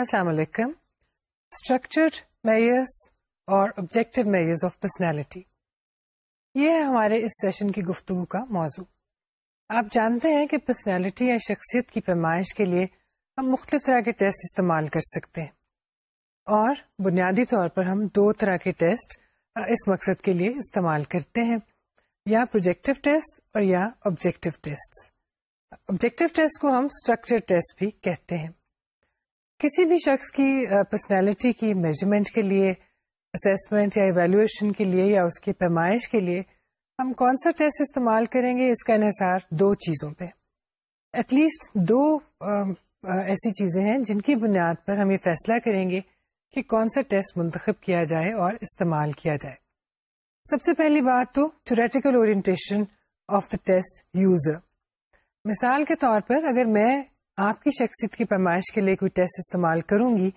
السلام علیکم structured measures اور آبجیکٹو میئرز آف پرسنالٹی یہ ہے ہمارے اس سیشن کی گفتگو کا موضوع آپ جانتے ہیں کہ پرسنالٹی یا شخصیت کی پیمائش کے لیے ہم مختلف طرح کے ٹیسٹ استعمال کر سکتے ہیں اور بنیادی طور پر ہم دو طرح کے ٹیسٹ اس مقصد کے لیے استعمال کرتے ہیں یا پروجیکٹو ٹیسٹ اور یا آبجیکٹو ٹیسٹ آبجیکٹو ٹیسٹ کو ہم اسٹرکچر ٹیسٹ بھی کہتے ہیں کسی بھی شخص کی پرسنالٹی کی میجرمنٹ کے لیے اسیسمنٹ یا ایویلویشن کے لیے یا اس کی پیمائش کے لیے ہم کون سا ٹیسٹ استعمال کریں گے اس کا انحصار دو چیزوں پہ ایٹ لیسٹ دو ایسی چیزیں ہیں جن کی بنیاد پر ہم یہ فیصلہ کریں گے کہ کون سا ٹیسٹ منتخب کیا جائے اور استعمال کیا جائے سب سے پہلی بات تو تھوریٹیکل اور ٹیسٹ یوزر مثال کے طور پر اگر میں آپ کی شخصیت کی پیمائش کے لیے کوئی ٹیسٹ استعمال کروں گی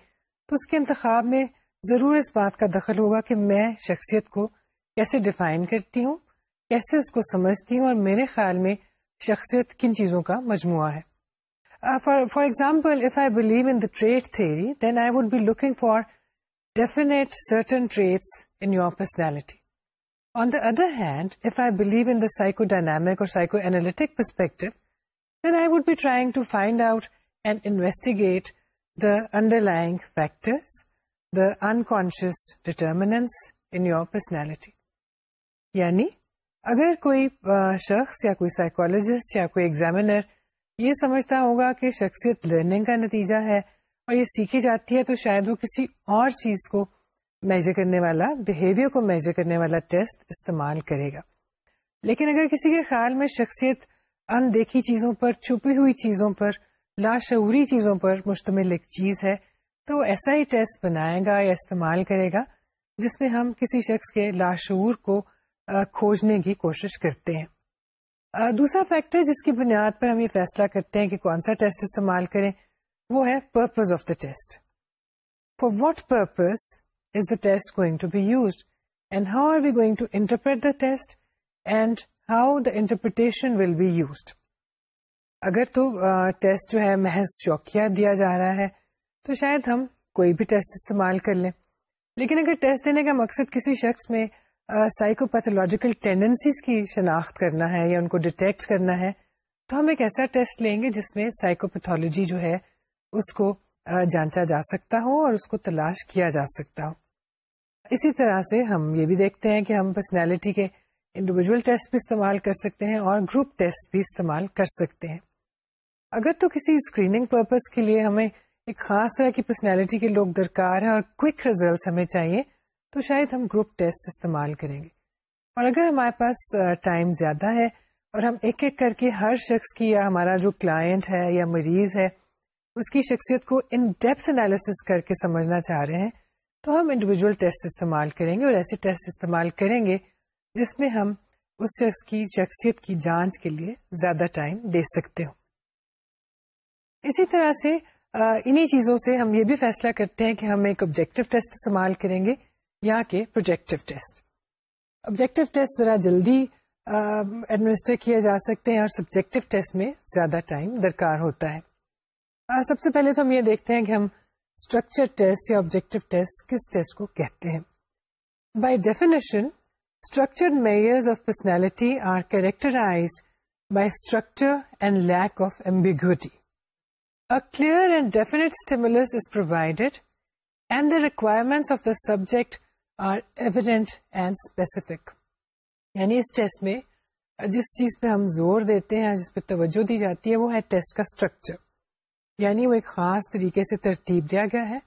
تو اس کے انتخاب میں ضرور اس بات کا دخل ہوگا کہ میں شخصیت کو کیسے ڈیفائن کرتی ہوں کیسے اس کو سمجھتی ہوں اور میرے خیال میں شخصیت کن چیزوں کا مجموعہ ہے for example if I believe in the trait theory then I would be looking for definite certain traits in your personality on the other hand if I believe in the psycho dynamic اور psycho analytic perspective under lying factor ان کو یعنی اگر کوئی شخص یا کوئی psychologist یا کوئی ایگزامینر یہ سمجھتا ہوگا کہ شخصیت لرننگ کا نتیجہ ہے اور یہ سیکھی جاتی ہے تو شاید وہ کسی اور چیز کو میجر کرنے والا بہیویئر کو میجر کرنے والا ٹیسٹ استعمال کرے گا لیکن اگر کسی کے خیال میں شخصیت اندیکھی چیزوں پر چھپی ہوئی چیزوں پر لاشعوری چیزوں پر مشتمل ایک چیز ہے تو ایسا ہی ٹیسٹ بنائے گا یا استعمال کرے گا جس میں ہم کسی شخص کے لاشعور کو کھوجنے کی کوشش کرتے ہیں دوسرا فیکٹر جس کی بنیاد پر ہم یہ فیصلہ کرتے ہیں کہ کون سا ٹیسٹ استعمال کریں وہ ہے purpose of the test for what purpose is the test going to be use and how are we going to interpret the test and how interpretation will be used اگر تو ٹیسٹ جو ہے محض شوقیہ دیا جا رہا ہے تو شاید ہم کوئی بھی ٹیسٹ استعمال کر لیں لیکن اگر ٹیسٹ دینے کا مقصد کسی شخص میں سائیکوپیتھولوجیکل ٹینڈنسیز کی شناخت کرنا ہے یا ان کو ڈیٹیکٹ کرنا ہے تو ہم ایک ایسا ٹیسٹ لیں گے جس میں سائیکوپیتھولوجی جو ہے اس کو جانچا جا سکتا ہو اور اس کو تلاش کیا جا سکتا ہو اسی طرح سے ہم یہ بھی دیکھتے ہیں کہ ہم پرسنالٹی کے انڈیویجول ٹیسٹ بھی استعمال کر سکتے ہیں اور گروپ ٹیسٹ بھی استعمال کر سکتے ہیں اگر تو کسی اسکریننگ پرپز کے لیے ہمیں ایک خاص طرح کی پرسنالٹی کے لوگ درکار ہیں اور کوئک ریزلٹس ہمیں چاہیے تو شاید ہم گروپ ٹیسٹ استعمال کریں گے اور اگر ہمارے پاس ٹائم زیادہ ہے اور ہم ایک ایک کر کے ہر شخص کی یا ہمارا جو کلائنٹ ہے یا مریض ہے اس کی شخصیت کو ان ڈیپتھ انالیسس کر کے سمجھنا چاہ رہے ہیں تو ہم انڈیویجول ٹیسٹ استعمال کریں گے اور ایسے ٹیسٹ استعمال کریں گے جس میں ہم اس شخص کی شخصیت کی جانچ کے لیے زیادہ ٹائم دے سکتے ہو اسی طرح سے انہی چیزوں سے ہم یہ بھی فیصلہ کرتے ہیں کہ ہم ایک آبجیکٹو ٹیسٹ استعمال کریں گے یا کہ پروجیکٹو ٹیسٹ آبجیکٹو ٹیسٹ ذرا جلدی ایڈمنسٹر کیا جا سکتے ہیں اور سبجیکٹو ٹیسٹ میں زیادہ ٹائم درکار ہوتا ہے سب سے پہلے تو ہم یہ دیکھتے ہیں کہ ہم اسٹرکچر ٹیسٹ یا آبجیکٹو ٹیسٹ کس ٹیسٹ کو کہتے ہیں by definition structured ambiguity. Of personality are definite by structure and lack of requirements of the subject are evident and specific یعنی اس ٹیسٹ میں جس چیز پہ ہم زور دیتے ہیں جس پہ توجہ دی جاتی ہے وہ ہے ٹیسٹ کا اسٹرکچر یعنی وہ ایک خاص طریقے سے ترتیب دیا گیا ہے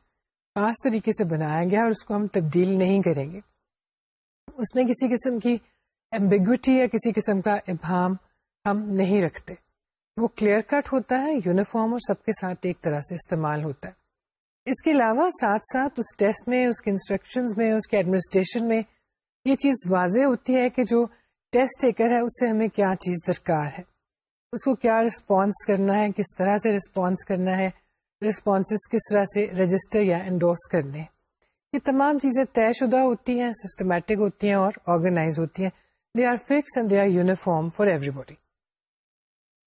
خاص طریقے سے بنایا گیا اور اس کو ہم تبدیل نہیں کریں گے اس میں کسی قسم کی ایمبیگوٹی یا کسی قسم کا ابہام ہم نہیں رکھتے وہ کلیئر کٹ ہوتا ہے یونیفارم اور سب کے ساتھ ایک طرح سے استعمال ہوتا ہے اس کے علاوہ ساتھ ساتھ اس ٹیسٹ میں اس کے انسٹرکشنز میں اس کے ایڈمنسٹریشن میں یہ چیز واضح ہوتی ہے کہ جو ٹیسٹ ٹیکر ہے اس سے ہمیں کیا چیز درکار ہے اس کو کیا رسپانس کرنا ہے کس طرح سے رسپانس کرنا ہے رسپانسز کس طرح سے رجسٹر یا انڈورس کرنے ہیں یہ تمام چیزیں طے شدہ ہوتی ہیں سسٹمیٹک ہوتی ہیں اور آرگنائز ہوتی ہیں they are fix and they are uniform for every body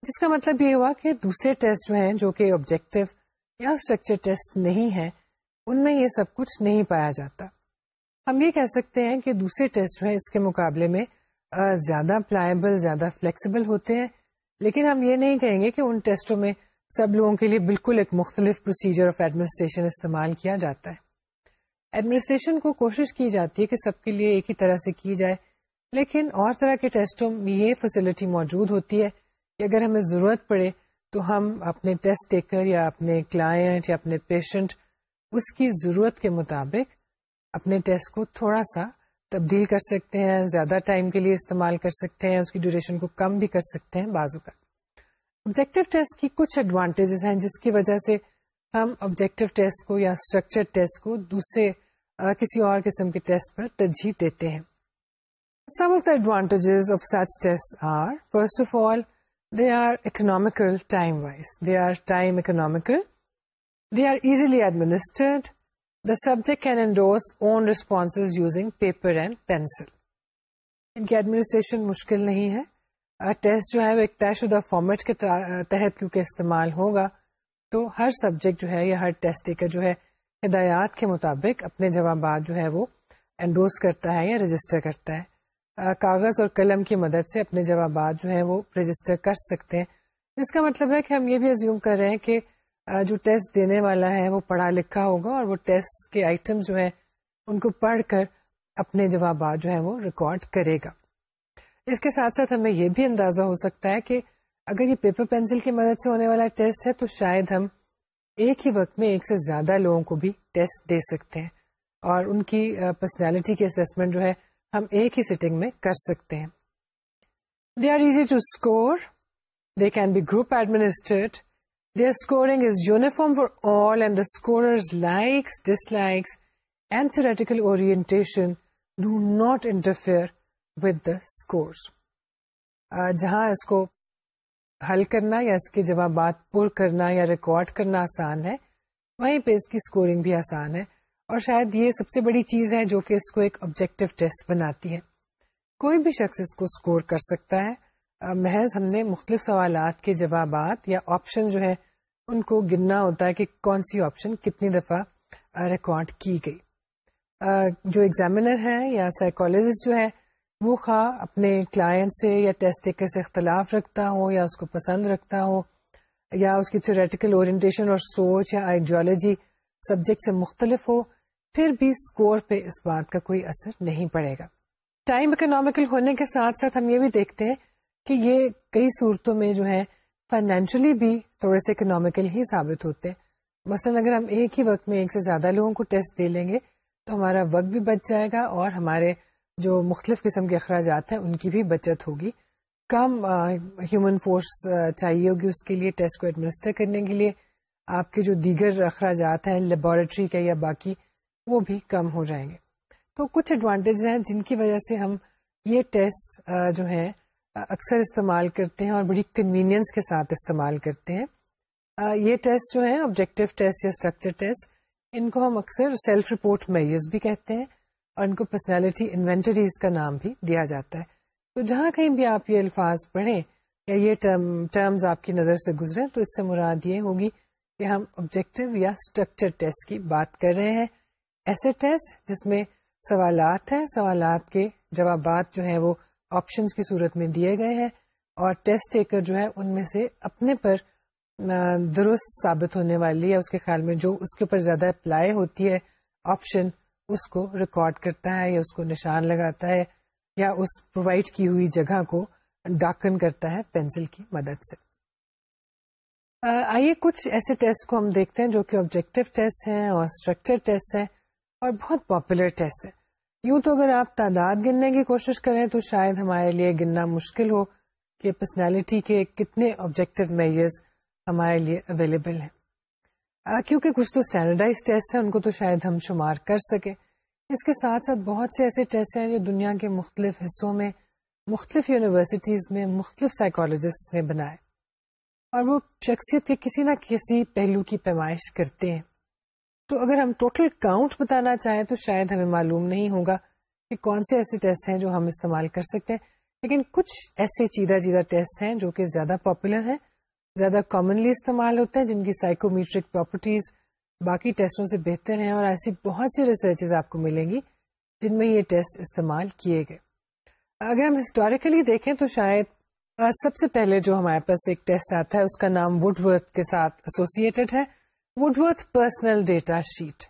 جس کا مطلب یہ ہوا کہ دوسرے ٹیسٹ جو ہیں جو کہ آبجیکٹو یا اسٹرکچر ٹیسٹ نہیں ہیں ان میں یہ سب کچھ نہیں پایا جاتا ہم یہ کہہ سکتے ہیں کہ دوسرے ٹیسٹ جو ہیں اس کے مقابلے میں زیادہ پلائبل زیادہ فلیکسیبل ہوتے ہیں لیکن ہم یہ نہیں کہیں گے کہ ان ٹیسٹوں میں سب لوگوں کے لیے بالکل ایک مختلف پروسیجر آف ایڈمنسٹریشن استعمال کیا جاتا ہے ایڈمنسٹریشن کو کوشش کی جاتی ہے کہ سب کے لیے ایک ہی طرح سے کی جائے لیکن اور طرح کے ٹیسٹوں میں یہ فیسلٹی موجود ہوتی ہے کہ اگر ہمیں ضرورت پڑے تو ہم اپنے ٹیسٹ ٹیکر یا اپنے کلائنٹ یا اپنے پیشنٹ اس کی ضرورت کے مطابق اپنے ٹیسٹ کو تھوڑا سا تبدیل کر سکتے ہیں زیادہ ٹائم کے لیے استعمال کر سکتے ہیں اس کی ڈیوریشن کو کم بھی کر سکتے ہیں بازو کا آبجیکٹو ٹیسٹ کی کچھ ایڈوانٹیجز ہیں جس کی وجہ سے ہم آبجیکٹو ٹیسٹ کو یا اسٹرکچر ٹیسٹ کو دوسرے کسی اور قسم کے ٹیسٹ پر ترجیح دیتے ہیں some of the advantages of such test are first of all they are economical time wise they are time economical they are easily administered the subject can endorse own response using paper and pencil ان کی administration مشکل نہیں ہے test جو ہے وہ ایک طے شدہ فارمیٹ کے تحت کیونکہ استعمال ہوگا تو ہر سبجیکٹ جو ہے یا ہر ٹیسٹ جو ہے ہدایات کے مطابق اپنے جوابات جو ہے وہ کرتا کرتا ہے ہے یا رجسٹر کاغذ اور قلم کی مدد سے اپنے جوابات جو ہے اس کا مطلب ہے کہ ہم یہ بھی ازیوم کر رہے ہیں کہ جو ٹیسٹ دینے والا ہے وہ پڑھا لکھا ہوگا اور وہ ٹیسٹ کے آئٹم جو ہیں ان کو پڑھ کر اپنے جوابات جو ہے وہ ریکارڈ کرے گا اس کے ساتھ ساتھ ہمیں یہ بھی اندازہ ہو سکتا ہے کہ اگر یہ پیپر پینسل کی مدد سے ہونے والا ٹیسٹ ہے تو شاید ہم ایک ہی وقت میں ایک سے زیادہ لوگوں کو بھی ٹیسٹ دے سکتے ہیں اور ان کی پرسنالٹی کی ہم ایک ہی سیٹنگ میں کر سکتے ہیں they are easy to score they can be group administrate they scoring is uniform for all and the scorer likes dislikes and theoretical do not interfere with the scores جہاں اس کو حل کرنا یا اس کے جوابات پر کرنا یا ریکارڈ کرنا آسان ہے وہیں پہ اس کی اسکورنگ بھی آسان ہے اور شاید یہ سب سے بڑی چیز ہے جو کہ اس کو ایک آبجیکٹو ٹیسٹ بناتی ہے کوئی بھی شخص اس کو اسکور کر سکتا ہے محض ہم نے مختلف سوالات کے جوابات یا آپشن جو ہے ان کو گننا ہوتا ہے کہ کون سی آپشن کتنی دفعہ ریکارڈ کی گئی جو ایگزامینر ہیں یا سائیکالوجسٹ جو ہے وہ خواہ اپنے کلائنٹ سے یا ٹیسٹ ایک سے اختلاف رکھتا ہو یا اس کو پسند رکھتا ہو یا اس کی تھیوریٹیکل اورینٹیشن اور سوچ یا آئیڈیالوجی سبجیکٹ سے مختلف ہو پھر بھی اسکور پہ اس بات کا کوئی اثر نہیں پڑے گا ٹائم اکنامیکل ہونے کے ساتھ ساتھ ہم یہ بھی دیکھتے ہیں کہ یہ کئی صورتوں میں جو ہے فائنینشلی بھی تھوڑے سے اکنامیکل ہی ثابت ہوتے ہیں مثلاً اگر ہم ایک ہی وقت میں ایک سے زیادہ لوگوں کو ٹیسٹ دے لیں گے تو ہمارا وقت بھی بچ جائے گا اور ہمارے جو مختلف قسم کے اخراجات ہیں ان کی بھی بچت ہوگی کم ہیومن فورس چاہیے ہوگی اس کے لیے ٹیسٹ کو ایڈمنسٹر کرنے کے لیے آپ کے جو دیگر اخراجات ہیں لیبورٹری کے یا باقی وہ بھی کم ہو جائیں گے تو کچھ ایڈوانٹیج ہیں جن کی وجہ سے ہم یہ ٹیسٹ جو ہیں اکثر استعمال کرتے ہیں اور بڑی کنوینئنس کے ساتھ استعمال کرتے ہیں یہ ٹیسٹ جو ہیں آبجیکٹو ٹیسٹ یا اسٹرکچر ٹیسٹ ان کو ہم اکثر سیلف رپورٹ میئرز بھی کہتے ہیں اور ان کو پرسنالٹی انوینٹریز کا نام بھی دیا جاتا ہے تو جہاں کہیں بھی آپ یہ الفاظ پڑھیں یا یہ ٹرمز آپ کی نظر سے گزرے تو اس سے مراد یہ ہوگی کہ ہم آبجیکٹو یا اسٹرکچر ٹیسٹ کی بات کر رہے ہیں ایسے ٹیسٹ جس میں سوالات ہیں سوالات کے جوابات جو ہیں وہ آپشنس کی صورت میں دیے گئے ہیں اور ٹیسٹ ٹیکر جو ہے ان میں سے اپنے پر درست ثابت ہونے والی ہے اس کے خیال میں جو اس کے اوپر زیادہ اپلائی ہوتی ہے آپشن اس کو ریکارڈ کرتا ہے یا اس کو نشان لگاتا ہے یا اس پرووائڈ کی ہوئی جگہ کو ڈاکن کرتا ہے پینسل کی مدد سے آئیے کچھ ایسے ٹیسٹ کو ہم دیکھتے ہیں جو کہ آبجیکٹو ٹیسٹ ہیں اور اسٹرکچر ٹیسٹ ہیں اور بہت پاپولر ٹیسٹ ہیں یوں تو اگر آپ تعداد گننے کی کوشش کریں تو شاید ہمارے لیے گننا مشکل ہو کہ پرسنالٹی کے کتنے آبجیکٹو میئرز ہمارے لیے اویلیبل ہیں کیونکہ کچھ تو اسٹینڈرڈائز ٹیسٹ ہیں ان کو تو شاید ہم شمار کر سکیں اس کے ساتھ ساتھ بہت سے ایسے ٹیسٹ ہیں جو دنیا کے مختلف حصوں میں مختلف یونیورسٹیز میں مختلف سائیکالوجسٹ نے بنائے اور وہ شخصیت کے کسی نہ کسی پہلو کی پیمائش کرتے ہیں تو اگر ہم ٹوٹل کاؤنٹ بتانا چاہیں تو شاید ہمیں معلوم نہیں ہوگا کہ کون سے ایسے ٹیسٹ ہیں جو ہم استعمال کر سکتے ہیں لیکن کچھ ایسے چیدہ چیدہ ٹیسٹ ہیں جو کہ زیادہ پاپولر ہیں زیادہ کامنلی استعمال ہوتے ہیں جن کی سائیکومیٹرک پراپرٹیز باقی ٹیسٹوں سے بہتر ہیں اور ایسی بہت سی ریسرچز آپ کو ملیں گی جن میں یہ ٹیسٹ استعمال کیے گئے اگر ہم ہسٹوریکلی دیکھیں تو شاید سب سے پہلے جو ہمارے پاس ایک ٹیسٹ آتا ہے اس کا نام وڈ ورتھ کے ساتھ ایسوسیٹیڈ ہے Woodworth personal data sheet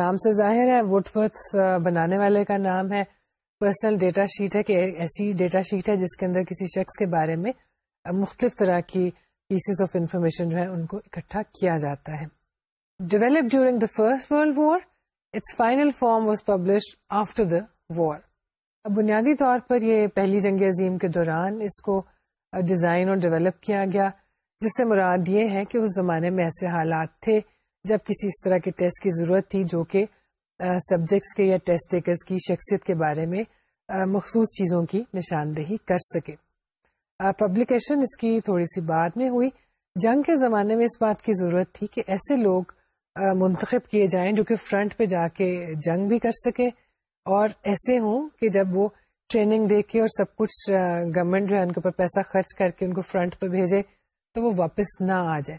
نام سے ظاہر ہے وڈ ورتھ بنانے والے کا نام ہے پرسنل ڈیٹا شیٹ ہے کہ ایسی ڈیٹا شیٹ ہے جس کے اندر کسی شخص کے بارے میں مختلف طرح کی پیسز آف انفارمیشن جو ہے ان کو اکٹھا کیا جاتا ہے develop during the first world war its final form was publish after the war بنیادی طور پر یہ پہلی جنگ عظیم کے دوران اس کو ڈیزائن اور ڈیولپ کیا گیا جس سے مراد یہ ہے کہ اس زمانے میں ایسے حالات تھے جب کسی اس طرح کے ٹیسٹ کی ضرورت تھی جو کہ سبجیکٹس کے یا ٹیسٹ ٹیکرز کی شخصیت کے بارے میں مخصوص چیزوں کی نشاندہی کر سکے پبلیکیشن اس کی تھوڑی سی بعد میں ہوئی جنگ کے زمانے میں اس بات کی ضرورت تھی کہ ایسے لوگ منتخب کیے جائیں جو کہ فرنٹ پہ جا کے جنگ بھی کر سکے اور ایسے ہوں کہ جب وہ ٹریننگ دے کے اور سب کچھ گورنمنٹ جو ہے ان کے اوپر پیسہ خرچ کر کے ان کو فرنٹ پہ بھیجے تو وہ واپس نہ آ جائے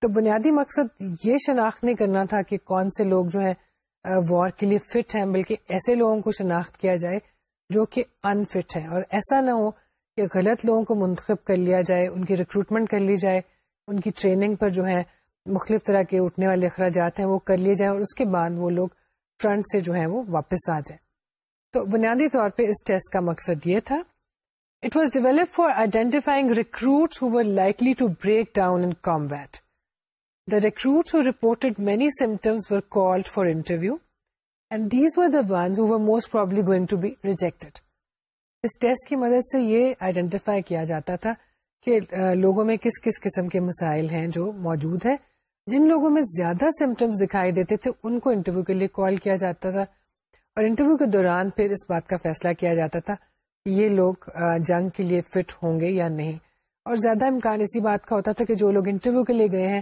تو بنیادی مقصد یہ شناخت نہیں کرنا تھا کہ کون سے لوگ جو ہیں وار کے لیے فٹ ہیں بلکہ ایسے لوگوں کو شناخت کیا جائے جو کہ انفٹ ہیں اور ایسا نہ ہو کہ غلط لوگوں کو منتخب کر لیا جائے ان کی ریکروٹمنٹ کر لی جائے ان کی ٹریننگ پر جو ہے مختلف طرح کے اٹھنے والے اخراجات ہیں وہ کر لیے جائیں اور اس کے بعد وہ لوگ فرنٹ سے جو ہے وہ واپس آ جائیں تو بنیادی طور پہ اس ٹیسٹ کا مقصد یہ تھا it was develop for identifying recruit likely to break down in combat the recruit reported many symptoms were called for interview and these were the ones who most probably going to be rejected us test کی مدد سے یہ identify کیا جاتا تھا کہ لوگوں میں کس کس قسم کے مسائل ہیں جو موجود ہیں جن لوگوں میں زیادہ سمٹمس دکھائی دیتے تھے ان کو انٹرویو کے لیے کال کیا جاتا تھا اور انٹرویو کے دوران پھر اس بات کا فیصلہ کیا جاتا تھا کہ یہ لوگ جنگ کے لیے فٹ ہوں گے یا نہیں اور زیادہ امکان اسی بات کا ہوتا تھا کہ جو لوگ انٹرویو کے لیے گئے ہیں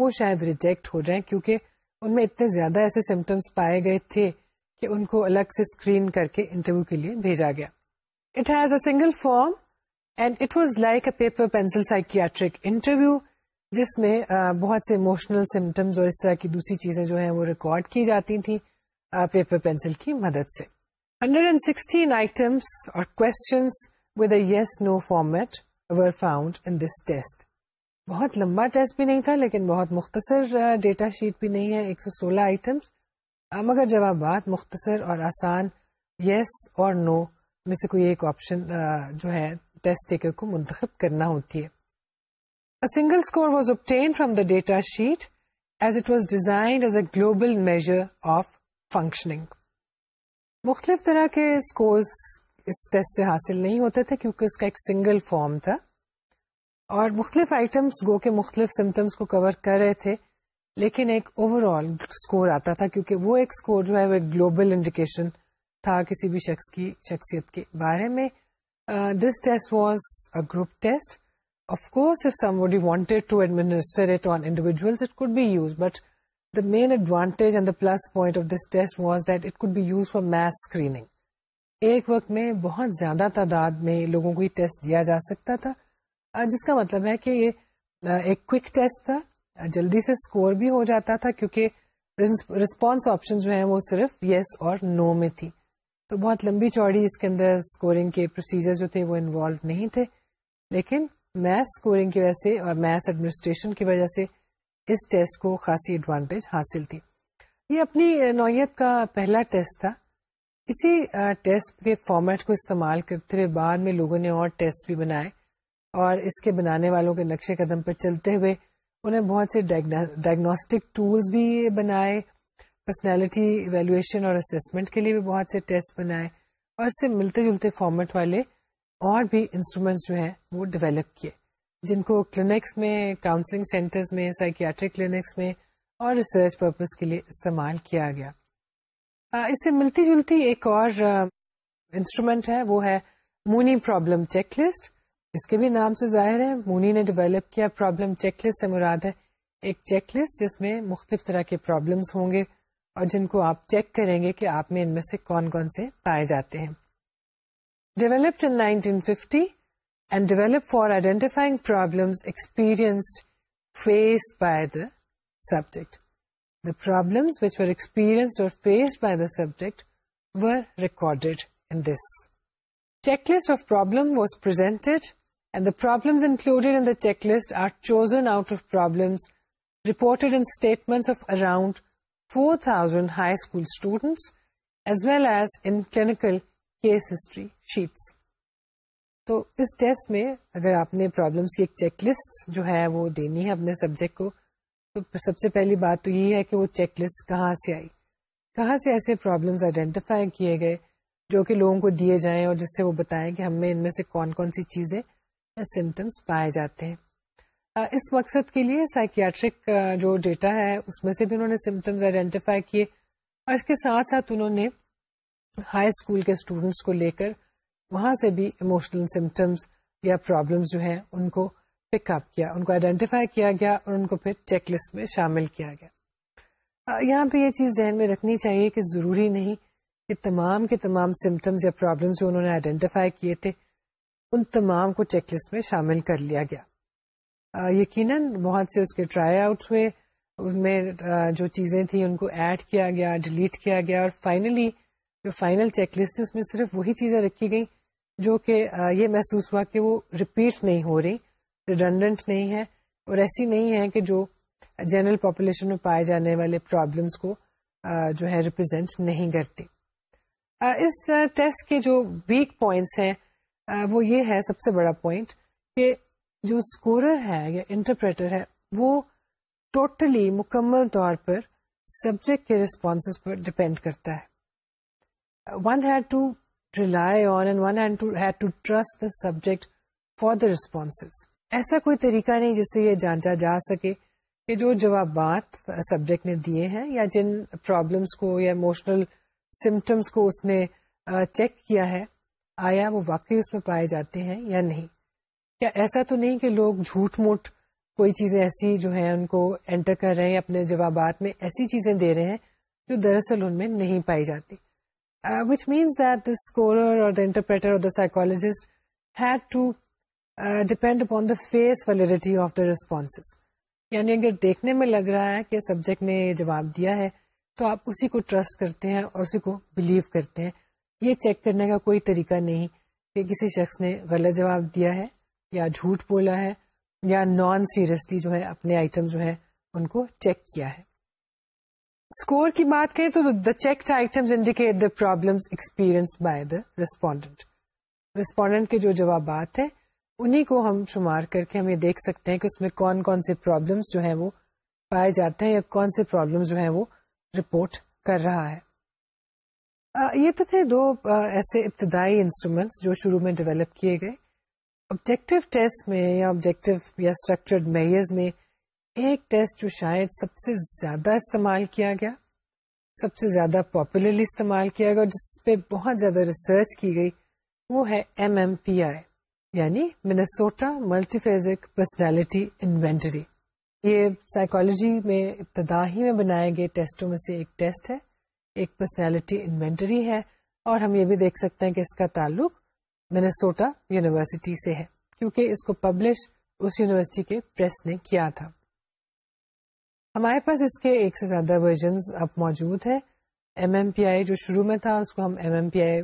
وہ شاید ریجیکٹ ہو جائیں کیونکہ ان میں اتنے زیادہ ایسے سمٹمس پائے گئے تھے کہ ان کو الگ سے اسکرین کر کے انٹرویو کے لیے بھیجا گیا it has single form and it was pencil psychiatric interview جس میں بہت سے اموشنل سمٹمز اور اس طرح کی دوسری چیزیں جو ہیں وہ ریکارڈ کی جاتی تھیں پیپر پینسل کی مدد سے ہنڈریڈ اینڈ آئٹمس اور a yes no format were found test بہت لمبا ٹیسٹ بھی نہیں تھا لیکن بہت مختصر ڈیٹا شیٹ بھی نہیں ہے ایک سو سولہ آئٹمس مگر جوابات مختصر اور آسان یس اور نو میں سے کوئی ایک آپشن جو ہے ٹیسٹ ٹیکر کو منتخب کرنا ہوتی ہے single score was was the data sheet as as it a global measure of functioning مختلف طرح کے اسکورس اس ٹیسٹ سے حاصل نہیں ہوتے تھے کیونکہ اس کا ایک سنگل فارم تھا اور مختلف آئٹمس گو کے مختلف سمٹمس کو کور کر رہے تھے لیکن ایک اوور آل اسکور آتا تھا کیونکہ وہ ایک اسکور جو ہے وہ ایک گلوبل انڈیکیشن تھا کسی بھی شخص کی شخصیت کے بارے میں this test was a group test of course if some wanted to administer it it on be use but the main advantage and the plus point of this test was that it be use for mass screening ایک وقت میں بہت زیادہ تعداد میں لوگوں کو یہ ٹیسٹ دیا جا سکتا تھا جس کا مطلب ہے کہ یہ ایک کوک ٹیسٹ تھا جلدی سے اسکور بھی ہو جاتا تھا کیونکہ رسپانس آپشن جو ہیں وہ صرف یس yes اور نو no میں تھی تو بہت لمبی چوڑی اس کے اندر اسکورنگ کے پروسیجر جو تھے وہ انوالو نہیں تھے لیکن میتھ اسکورنگ کی وجہ سے اور میتھس ایڈمنسٹریشن کی وجہ سے اس ٹیسٹ کو خاصی ایڈوانٹیج حاصل تھی یہ اپنی نوعیت کا پہلا ٹیسٹ تھا اسی ٹیسٹ کے فارمیٹ کو استعمال کرتے ہوئے بعد میں لوگوں نے اور ٹیسٹ بھی بنائے اور اس کے بنانے والوں کے نقشے قدم پر چلتے ہوئے انہیں بہت سے ڈائگنوسٹک ٹولز بھی بنائے پرسنالٹی ایویلویشن اور اسیسمنٹ کے لیے بھی بہت سے ٹیسٹ بنائے اور اس سے ملتے جلتے فارمیٹ والے اور بھی انسٹرومینٹس جو ہیں وہ ڈیولپ کیے جن کو کلینکس میں کاؤنسلنگ سینٹرز میں سائکیاٹرک کلینکس میں اور ریسرچ پرپز کے لیے استعمال کیا گیا اس سے ملتی جلتی ایک اور انسٹرومینٹ ہے وہ ہے مونی پرابلم چیک لسٹ اس کے بھی نام سے ظاہر ہے مونی نے ڈیولپ کیا پرابلم چیک لسٹ سے مراد ہے ایک چیک لسٹ جس میں مختلف طرح کے پرابلمس ہوں گے اور جن کو آپ چیک کریں گے کہ آپ میں ان میں سے کون کون سے پائے جاتے ہیں developed in 1950 and develop for identifying problems by the subject I داجیکٹ پر ریکارڈیڈ آف واس پر report in its of around four thousand high school as as well as in clinical history sheets تو اس ٹیسٹ میں اگر آپ نے problems کی ایک چیک لسٹ جو ہے وہ دینی ہے اپنے سبجیکٹ کو تو سب سے پہلی بات تو یہ ہے کہ وہ چیک لسٹ کہاں سے آئی کہاں سے ایسے پرابلمس آئیڈینٹیفائی کیے گئے جو کہ لوگوں کو دیے جائیں اور جس سے وہ بتائیں کہ ہمیں ان میں سے کون کون سی چیزیں یا سمٹمس پائے جاتے ہیں اس مقصد کے لیے سائکیٹرک جو ڈیٹا ہے اس میں سے بھی انہوں نے سمٹمز آئیڈینٹیفائی کیے اور اس کے ساتھ ساتھ انہوں نے ہائی اسکول کے اسٹوڈینٹس کو لے کر وہاں سے بھی اموشنل سمٹمس یا پرابلمس جو ہیں ان کو پک اپ کیا ان کو آئیڈینٹیفائی کیا گیا اور ان کو پھر چیک لسٹ میں شامل کیا گیا یہاں پہ یہ چیز ذہن میں رکھنی چاہیے کہ ضروری نہیں کہ تمام کے تمام سمٹمز یا پرابلمس جو انہوں نے آئیڈینٹیفائی کیے تھے ان تمام کو چیک لسٹ میں شامل کر لیا گیا یقیناً بہت سے اس کے ٹرائی آؤٹ ہوئے ان میں جو چیزیں تھیں ان کو ایڈ کیا گیا ڈیلیٹ کیا گیا اور فائنلی جو فائنل چیک لسٹ تھی اس میں صرف وہی چیزیں رکھی گئیں جو کہ یہ محسوس ہوا کہ وہ ریپیٹ نہیں ہو رہی ریڈنڈنٹ نہیں ہے اور ایسی نہیں ہے کہ جو جنرل پاپولیشن میں پائے جانے والے پرابلمس کو جو ہے ریپرزینٹ نہیں کرتی اس ٹیسٹ کے جو ویک پوائنٹس ہیں وہ یہ ہے سب سے بڑا پوائنٹ کہ جو اسکورر ہے یا انٹرپریٹر ہے وہ ٹوٹلی totally, مکمل طور پر سبجیکٹ کے ریسپانسز پر ڈپینڈ کرتا ہے one had to rely on and one had to trust the subject for the responses ایسا کوئی طریقہ نہیں جس سے یہ جانچا جا سکے کہ جو جوابات سبجیکٹ نے دیے ہیں یا جن پرابلمس کو یا اموشنل سمٹمس کو اس نے چیک کیا ہے آیا وہ واقعی اس میں پائے جاتے ہیں یا نہیں کیا ایسا تو نہیں کہ لوگ جھوٹ موٹ کوئی چیزیں ایسی جو ہے ان کو انٹر کر رہے ہیں اپنے جوابات میں ایسی چیزیں دے رہے ہیں جو دراصل ان میں نہیں پائی جاتی which means that the scorer اور the psychologist had to depend upon the face validity of the response یعنی اگر دیکھنے میں لگ رہا ہے کہ سبجیکٹ نے جواب دیا ہے تو آپ اسی کو ٹرسٹ کرتے ہیں اور اسی کو بلیو کرتے ہیں یہ چیک کرنے کا کوئی طریقہ نہیں کہ کسی شخص نے غلط جواب دیا ہے یا جھوٹ بولا ہے یا نان سیریسلی جو ہے اپنے آئٹم جو ہے ان کو چیک کیا ہے اسکور کی بات کریں تو the the the indicate problem experience by respondent کے جو جوابات ہیں انہیں کو ہم شمار کر کے ہم یہ دیکھ سکتے ہیں کہ اس میں کون کون سے پرابلمس جو ہیں وہ پائے جاتے ہیں یا کون سے پرابلم جو ہیں وہ رپورٹ کر رہا ہے یہ تو تھے دو ایسے ابتدائی انسٹرومینٹس جو شروع میں ڈیولپ کیے گئے آبجیکٹو ٹیسٹ میں یا آبجیکٹو یا اسٹرکچرڈ میئرز میں ایک ٹیسٹ جو شاید سب سے زیادہ استعمال کیا گیا سب سے زیادہ پاپولرلی استعمال کیا گیا جس پہ بہت زیادہ ریسرچ کی گئی وہ ہے ایم ایم پی آئی یعنی Minnesota multiphasic personality inventory یہ سائیکالوجی میں ابتدا ہی میں بنائے گئے ٹیسٹوں میں سے ایک ٹیسٹ ہے ایک پرسنالٹی انوینٹری ہے اور ہم یہ بھی دیکھ سکتے ہیں کہ اس کا تعلق منیسوٹا یونیورسٹی سے ہے کیونکہ اس کو پبلش اس یونیورسٹی کے پریس نے کیا تھا ہمارے پاس اس کے ایک سے زیادہ ورژن اب موجود ہے ایم ایم پی آئی جو شروع میں تھا اس کو ہم ایم ایم پی آئی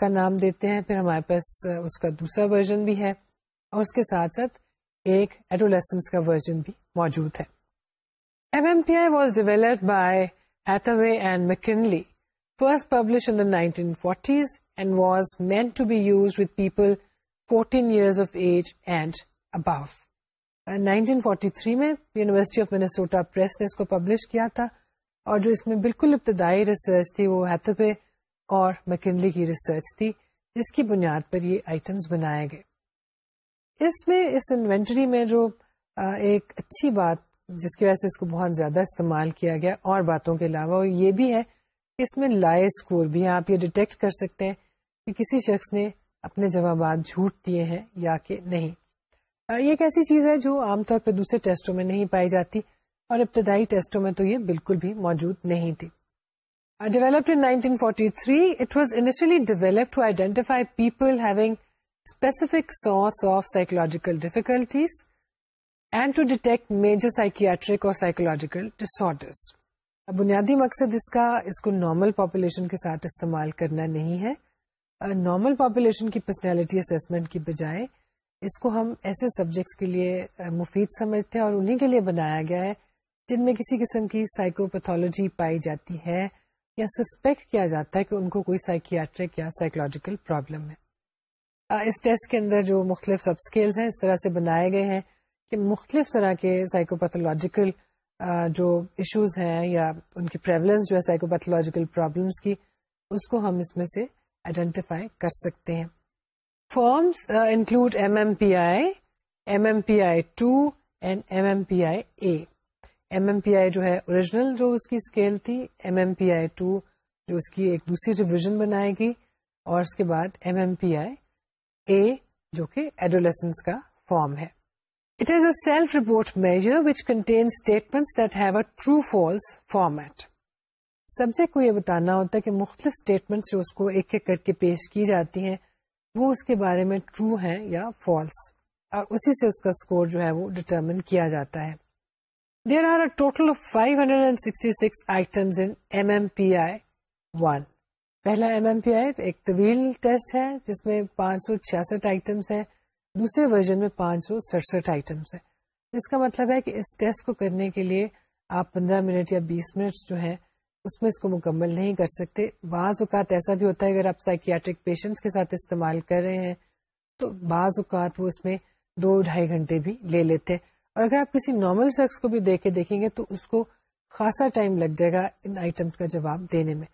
کا نام دیتے ہیں پھر ہمارے پاس اس کا دوسرا ورژن بھی ہے اور اس کے ساتھ ساتھ ایک ایڈولیسنس کا ورژن بھی موجود ہے M M P I was develop McKinley first publish in the nineteen forties fourteen used with people 14 میں یونیورسٹی آف and above. نے اس کو پبلش کیا تھا اور جو اس میں بالکل ابتدائی ریسرچ تھی وہکنلی کی ریسرچ تھی جس کی بنیاد پر یہ آئٹمس بنائے گئے اس میں اس انوینٹری میں جو ایک اچھی بات جس کی وجہ سے اس کو بہت زیادہ استعمال کیا گیا اور باتوں کے علاوہ یہ بھی ہے کہ اس میں لائے اسکور بھی ہیں آپ یہ ڈیٹیکٹ کر سکتے ہیں کہ کسی شخص نے اپنے جوابات جھوٹ دیے ہیں یا کہ نہیں یہ ایک ایسی چیز ہے جو عام طور پہ دوسرے ٹیسٹوں میں نہیں پائی جاتی اور ابتدائی ٹیسٹوں میں تو یہ بالکل بھی موجود نہیں تھی 1943 it was initially having specific source of psychological difficulties and to detect major psychiatric or psychological disorders بنیادی مقصد اس کا اس کو نارمل پاپولیشن کے ساتھ استعمال کرنا نہیں ہے نارمل پاپولیشن کی پرسنالٹی اسسمنٹ کی بجائے اس کو ہم ایسے سبجیکٹس کے لیے مفید سمجھتے ہیں اور انہیں کے لیے بنایا گیا ہے جن میں کسی قسم کی سائیکوپیتھولوجی پائی جاتی ہے یا سسپیکٹ کیا جاتا ہے کہ ان کو کوئی سائکیاٹرک یا سائیکولوجیکل پرابلم ہے اس ٹیسٹ کے اندر جو مختلف سب اسکیلس ہیں اس طرح سے بنائے گئے ہیں کہ مختلف طرح کے سائیکو پیتھولوجیکل جو ایشوز ہیں یا ان کی پریولنس جو ہے سائیکو پیتھولوجیکل پرابلمس کی اس کو ہم اس میں سے آئیڈینٹیفائی کر سکتے ہیں forms include M M P I M M P I two and M M P I A M M P I جو ہے اوریجنل جو اس کی اسکیل تھی M M P I two جو اس کی ایک دوسری ریویژن بنائے گی اور اس کے بعد M M P I A جو کہ ایڈولیسنس کا فارم ہے it is a self report measure which contains statement that have a true false format subject کو یہ بتانا ہوتا ہے کہ مختلف اسٹیٹمنٹس جو اس کو ایک ایک کر کے پیش کی جاتی ہیں وہ اس کے بارے میں ٹرو ہیں یا فالس اور اسی سے اس کا اسکور جو ہے ہے وہ ڈٹرمن کیا جاتا there are a total of five hundred and sixty six in M M P I one پہلا ایم ایم پی آئی ایک طویل ٹیسٹ ہے جس میں پانچ سو چھیاسٹھ آئٹمس ہیں دوسرے ورژن میں پانچ سو سڑسٹھ آئٹمس ہیں جس کا مطلب ہے کہ اس ٹیسٹ کو کرنے کے لیے آپ پندرہ منٹ یا بیس منٹ جو ہے اس میں اس کو مکمل نہیں کر سکتے بعض اوقات ایسا بھی ہوتا ہے اگر آپ سائکیاٹرک پیشنٹس کے ساتھ استعمال کر رہے ہیں تو بعض اوقات وہ اس میں دو ڈھائی گھنٹے بھی لے لیتے ہیں اور اگر آپ کسی نارمل شخص کو بھی دیکھ کے دیکھیں گے تو اس کو خاصا ٹائم لگ جائے گا ان آئٹم کا جواب دینے میں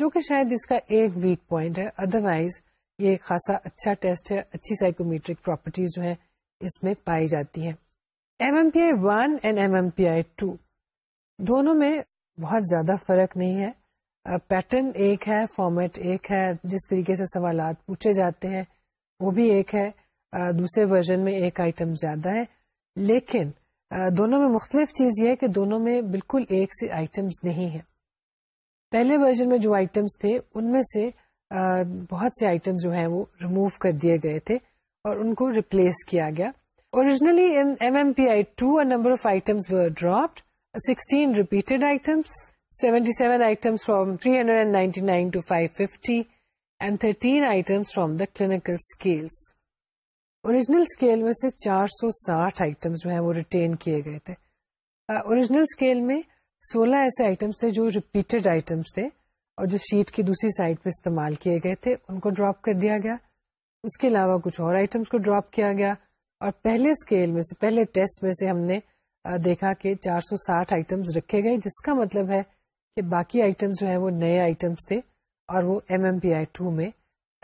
جو کہ شاید اس کا ایک ویک پوائنٹ ہے ادر وائز یہ خاصا اچھا ٹیسٹ ہے اچھی سائیکومیٹرک پراپرٹیز جو ہے اس میں پائی جاتی ہے M M P I one and M M P I two دونوں میں بہت زیادہ فرق نہیں ہے پیٹرن ایک ہے فارمیٹ ایک ہے جس طریقے سے سوالات پوچھے جاتے ہیں وہ بھی ایک ہے دوسرے ورژن میں ایک آئٹم زیادہ ہے لیکن دونوں میں مختلف چیز یہ ہے کہ دونوں میں بالکل ایک سے آئٹم نہیں ہے پہلے ورژن میں جو آئٹمس تھے ان میں سے بہت سے آئٹم جو ہیں وہ ریموو کر دیے گئے تھے اور ان کو ریپلیس کیا گیا originally in M M P I two number of dropped 16 repeated items, 77 items from 399 to 550 and 13 items from the clinical scales. Original scale میں سے چار سو ساٹھ آئٹم جو ہیں وہ ریٹین کیے گئے تھے اوریجنل uh, اسکیل میں سولہ ایسے آئٹمس تھے جو ریپیٹڈ آئٹمس تھے اور جو شیٹ کی دوسری سائڈ پہ استعمال کیے گئے تھے ان کو ڈراپ کر دیا گیا اس کے علاوہ کچھ اور آئٹمس کو ڈراپ کیا گیا اور پہلے اسکیل میں سے پہلے ٹیسٹ میں سے ہم نے دیکھا کہ چار سو ساٹھ آئٹمس رکھے گئے جس کا مطلب ہے کہ باقی آئٹمس جو ہیں وہ نئے آئٹمس تھے اور وہ M M P I two میں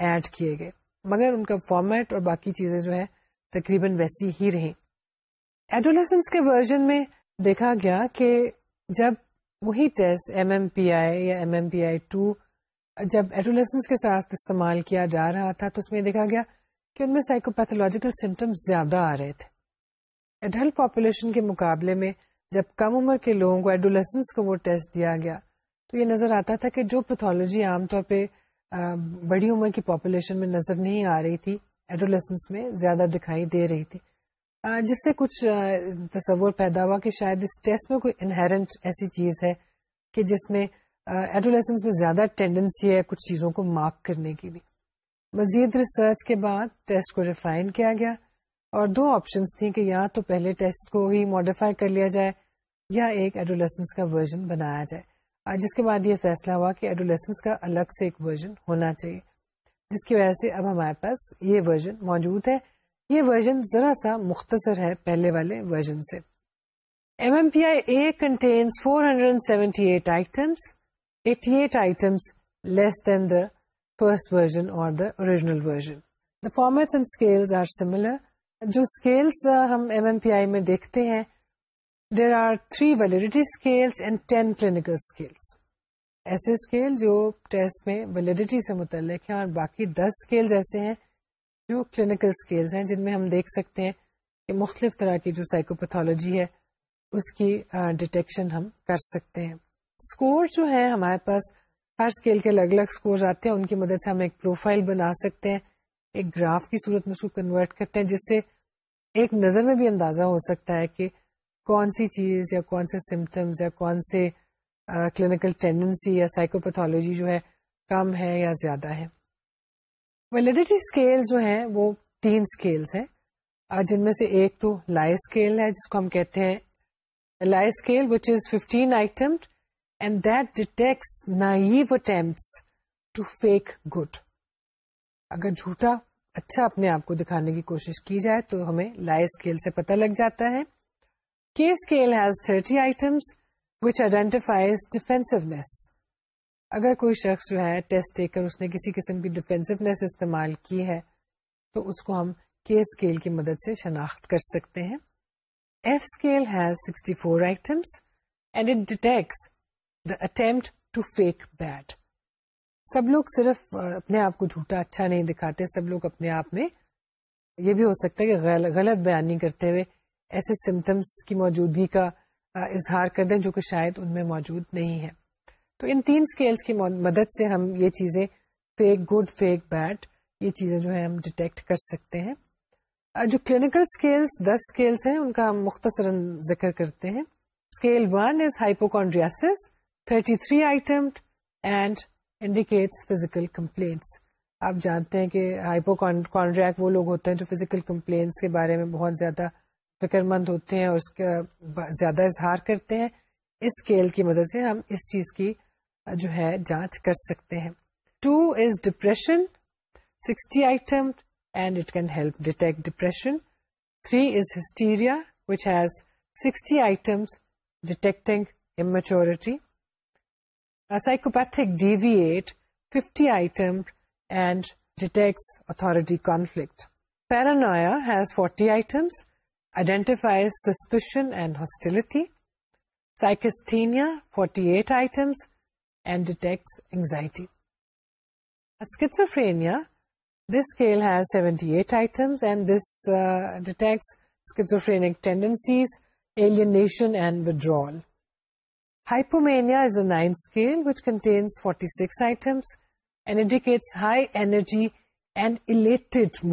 ایڈ کیے گئے مگر ان کا فارمیٹ اور باقی چیزیں جو ہے تقریباً ویسی ہی رہیں ایڈولیسنس کے ورژن میں دیکھا گیا کہ جب وہی test M M P I یا M M P I two جب ایڈولیسنس کے ساتھ استعمال کیا جا رہا تھا تو اس میں دیکھا گیا کہ ان میں سائیکوپیتھولوجیکل سمٹمس زیادہ آ رہے تھے ایڈلٹ پاپولیشن کے مقابلے میں جب کم عمر کے لوگوں کو ایڈولیسنس کو وہ ٹیسٹ دیا گیا تو یہ نظر آتا تھا کہ جو پیتھولوجی عام طور پہ بڑی عمر کی پاپولیشن میں نظر نہیں آ رہی تھی ایڈولسنس میں زیادہ دکھائی دے رہی تھی جس سے کچھ تصور پیدا ہوا کہ شاید اس ٹیسٹ میں کوئی انہیرنٹ ایسی چیز ہے کہ جس میں ایڈولیسنس میں زیادہ ٹینڈنسی ہے کچھ چیزوں کو مارک کرنے کی بھی مزید ریسرچ کے بعد ٹیسٹ کو ریفائن کیا گیا اور دو آپشنس تھیں کہ یا تو پہلے ٹیسٹ کو ہی ماڈیفائی کر لیا جائے یا ایک ایڈولیسنس کا ورژن بنایا جائے جس کے بعد یہ فیصلہ ہوا کہ ایڈولیسنس کا الگ سے ایک ورژن ہونا چاہیے جس کی وجہ سے اب ہمارے پاس یہ ورژن موجود ہے یہ ورژن ذرا سا مختصر ہے پہلے والے ورژن سے M M P I A contains four hundred seventy eight items eighty eight items less than the first version اور the original version the formats and scales are similar جو اسکیلس ہم ایم ایم پی آئی میں دیکھتے ہیں there are three validity scales and ten clinical scales ایسے scale جو test میں validity سے متعلق ہیں اور باقی دس اسکیلز ایسے ہیں جو کلینکل اسکیلس ہیں جن میں ہم دیکھ سکتے ہیں کہ مختلف طرح کی جو سائیکوپیتھولوجی ہے اس کی ڈیٹیکشن ہم کر سکتے ہیں اسکور جو ہیں ہمارے پاس ہر اسکیل کے الگ الگ اسکور آتے ہیں ان کی مدد سے ہم ایک پروفائل بنا سکتے ہیں ایک گراف کی صورت میں اس کو کنورٹ کرتے ہیں جس سے ایک نظر میں بھی اندازہ ہو سکتا ہے کہ کون سی چیز یا کون سے سمٹمز یا کون سے کلینکل ٹینڈنسی یا سائیکوپیتھولوجی جو ہے کم ہے یا زیادہ ہے ویلیڈیٹی اسکیل جو ہیں وہ تین اسکیلس ہیں جن میں سے ایک تو لائی اسکیل ہے جس کو ہم کہتے ہیں lie scale which is fifteen item and that detects to fake good اگر جھوٹا اچھا اپنے آپ کو دکھانے کی کوشش کی جائے تو ہمیں لائے اسکیل سے پتہ لگ جاتا ہے کے scale has items which defensiveness اگر کوئی شخص جو ہے ٹیسٹ کر اس نے کسی قسم کی ڈیفینسونیس استعمال کی ہے تو اس کو ہم کے اسکیل کی مدد سے شناخت کر سکتے ہیں F scale has sixty four items and it detects bad سب لوگ صرف اپنے آپ کو جھوٹا اچھا نہیں دکھاتے سب لوگ اپنے آپ میں یہ بھی ہو سکتا ہے کہ غلط بیانی کرتے ہوئے ایسے سمٹمس کی موجودگی کا اظہار کر دیں جو کہ شاید ان میں موجود نہیں ہے تو ان تین اسکیلس کی مدد سے ہم یہ چیزیں فیک گڈ فیک بیڈ یہ چیزیں جو ہے ہم ڈیٹیکٹ کر سکتے ہیں جو کلینکل اسکیلس دس اسکیلس ہیں ان کا ہم مختصرا ذکر کرتے ہیں scale one is hypochondriasis thirty three item and indicates physical complaints آپ جانتے ہیں کہ ہائپو کانٹریکٹ وہ لوگ ہوتے ہیں جو فزیکل کمپلینٹس کے بارے میں بہت زیادہ فکر مند ہوتے ہیں اور اس کا زیادہ اظہار کرتے ہیں اس اسکیل کی مدد سے ہم اس چیز کی جو ہے جانچ کر سکتے ہیں two is depression sixty item and it can help detect depression three is hysteria which has sixty items detecting immaturity A psychopathic deviate 50 items and detects authority conflict. Paranoia has 40 items, identifies suspicion and hostility. Psychasthenia, 48 items, and detects anxiety. Schizophrenia, this scale has 78 items, and this uh, detects schizophrenic tendencies, alienation, and withdrawal. which nine six high energy shyness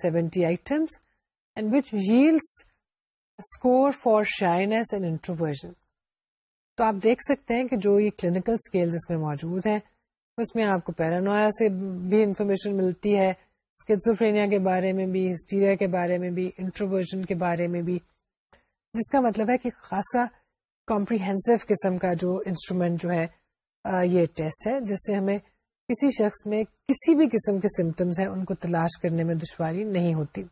seventy introversion. تو آپ دیکھ سکتے ہیں کہ جو یہ clinical scale اس میں موجود ہیں اس میں آپ کو پیرانویا سے بھی انفارمیشن ملتی ہے اسکیزوفرینیا کے بارے میں بھی ہسٹیریا کے بارے میں بھی انٹروورژن کے بارے میں بھی جس کا مطلب ہے کہ خاصا کمپریہینسو قسم کا جو انسٹرومینٹ جو ہے یہ ٹیسٹ ہے جس سے ہمیں کسی شخص میں کسی بھی قسم کے سمٹمس ہیں ان کو تلاش کرنے میں دشواری نہیں ہوتی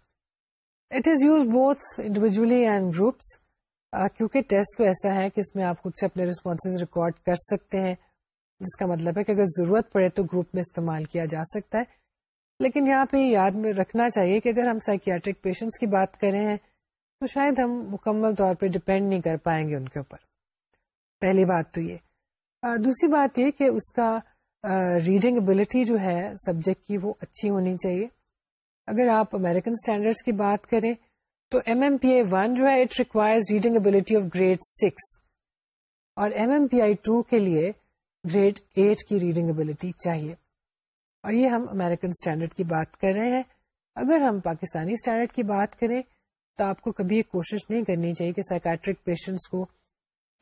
it is use both individually and groups کیونکہ ٹیسٹ تو ایسا ہے کہ اس میں آپ خود سے اپنے ریسپانسز ریکارڈ کر سکتے ہیں جس کا مطلب ہے کہ اگر ضرورت پڑے تو گروپ میں استعمال کیا جا سکتا ہے لیکن یہاں پہ یاد میں رکھنا چاہیے کہ اگر ہم سائکیاٹرک پیشنٹس کی بات کریں تو شاید ہم مکمل طور پہ ڈپینڈ نہیں کر پائیں گے ان کے اوپر پہلی بات تو یہ دوسری بات یہ کہ اس کا ریڈنگ ابلٹی جو ہے سبجیکٹ کی وہ اچھی ہونی چاہیے اگر آپ امیرکن اسٹینڈرڈس کی بات کریں تو M M P I one جو ہے it requires reading ability of grade six اور M M P I two کے لیے گریڈ ایٹ کی ریڈنگ ابلٹی چاہیے اور یہ ہم امیرکن اسٹینڈرڈ کی بات کر رہے ہیں اگر ہم پاکستانی اسٹینڈرڈ کی بات کریں تو آپ کو کبھی کوشش نہیں کرنی چاہیے کہ سائکیٹرک پیشنٹس کو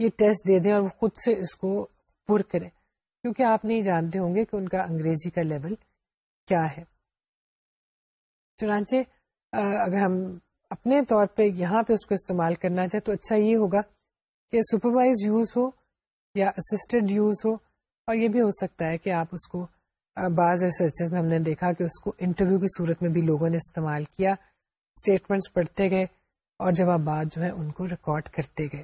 یہ ٹیسٹ دے دیں اور وہ خود سے اس کو پر کریں کیونکہ آپ نہیں جانتے ہوں گے کہ ان کا انگریزی کا لیول کیا ہے چنانچہ اگر ہم اپنے طور پہ یہاں پہ اس کو استعمال کرنا چاہیں تو اچھا یہ ہوگا کہ سپروائز یوز ہو یا اسسٹنٹ یوز ہو اور یہ بھی ہو سکتا ہے کہ آپ اس کو بعض ریسرچز میں ہم نے دیکھا کہ اس کو انٹرویو کی صورت میں بھی لوگوں نے استعمال کیا اسٹیٹمنٹس پڑھتے گئے اور جوابات جو ہے ان کو ریکارڈ کرتے گئے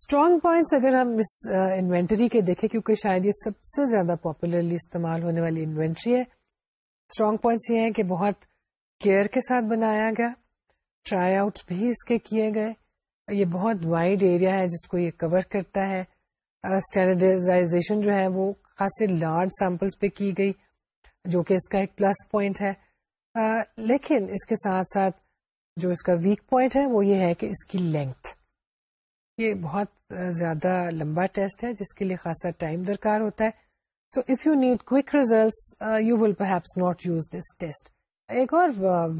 اسٹرانگ پوائنٹس اگر ہم اس انوینٹری کے دیکھیں کیونکہ شاید یہ سب سے زیادہ پاپولرلی استعمال ہونے والی انوینٹری ہے اسٹرانگ پوائنٹس یہ ہیں کہ بہت کیئر کے ساتھ بنایا گیا ٹرائی آؤٹ بھی اس کے کیے گئے یہ بہت وائڈ ایریا ہے جس کو یہ کور کرتا ہے اسٹینڈرڈائزیشن جو ہے وہ خاصے لارج سیمپلس پہ کی گئی جو کہ اس کا ایک پلس پوائنٹ ہے لیکن اس کے ساتھ ساتھ جو اس کا ویک پوائنٹ ہے وہ یہ ہے کہ اس کی لینتھ یہ بہت زیادہ لمبا ٹیسٹ ہے جس کے لیے خاصا ٹائم درکار ہوتا ہے so if you need you will perhaps not use this test ایک اور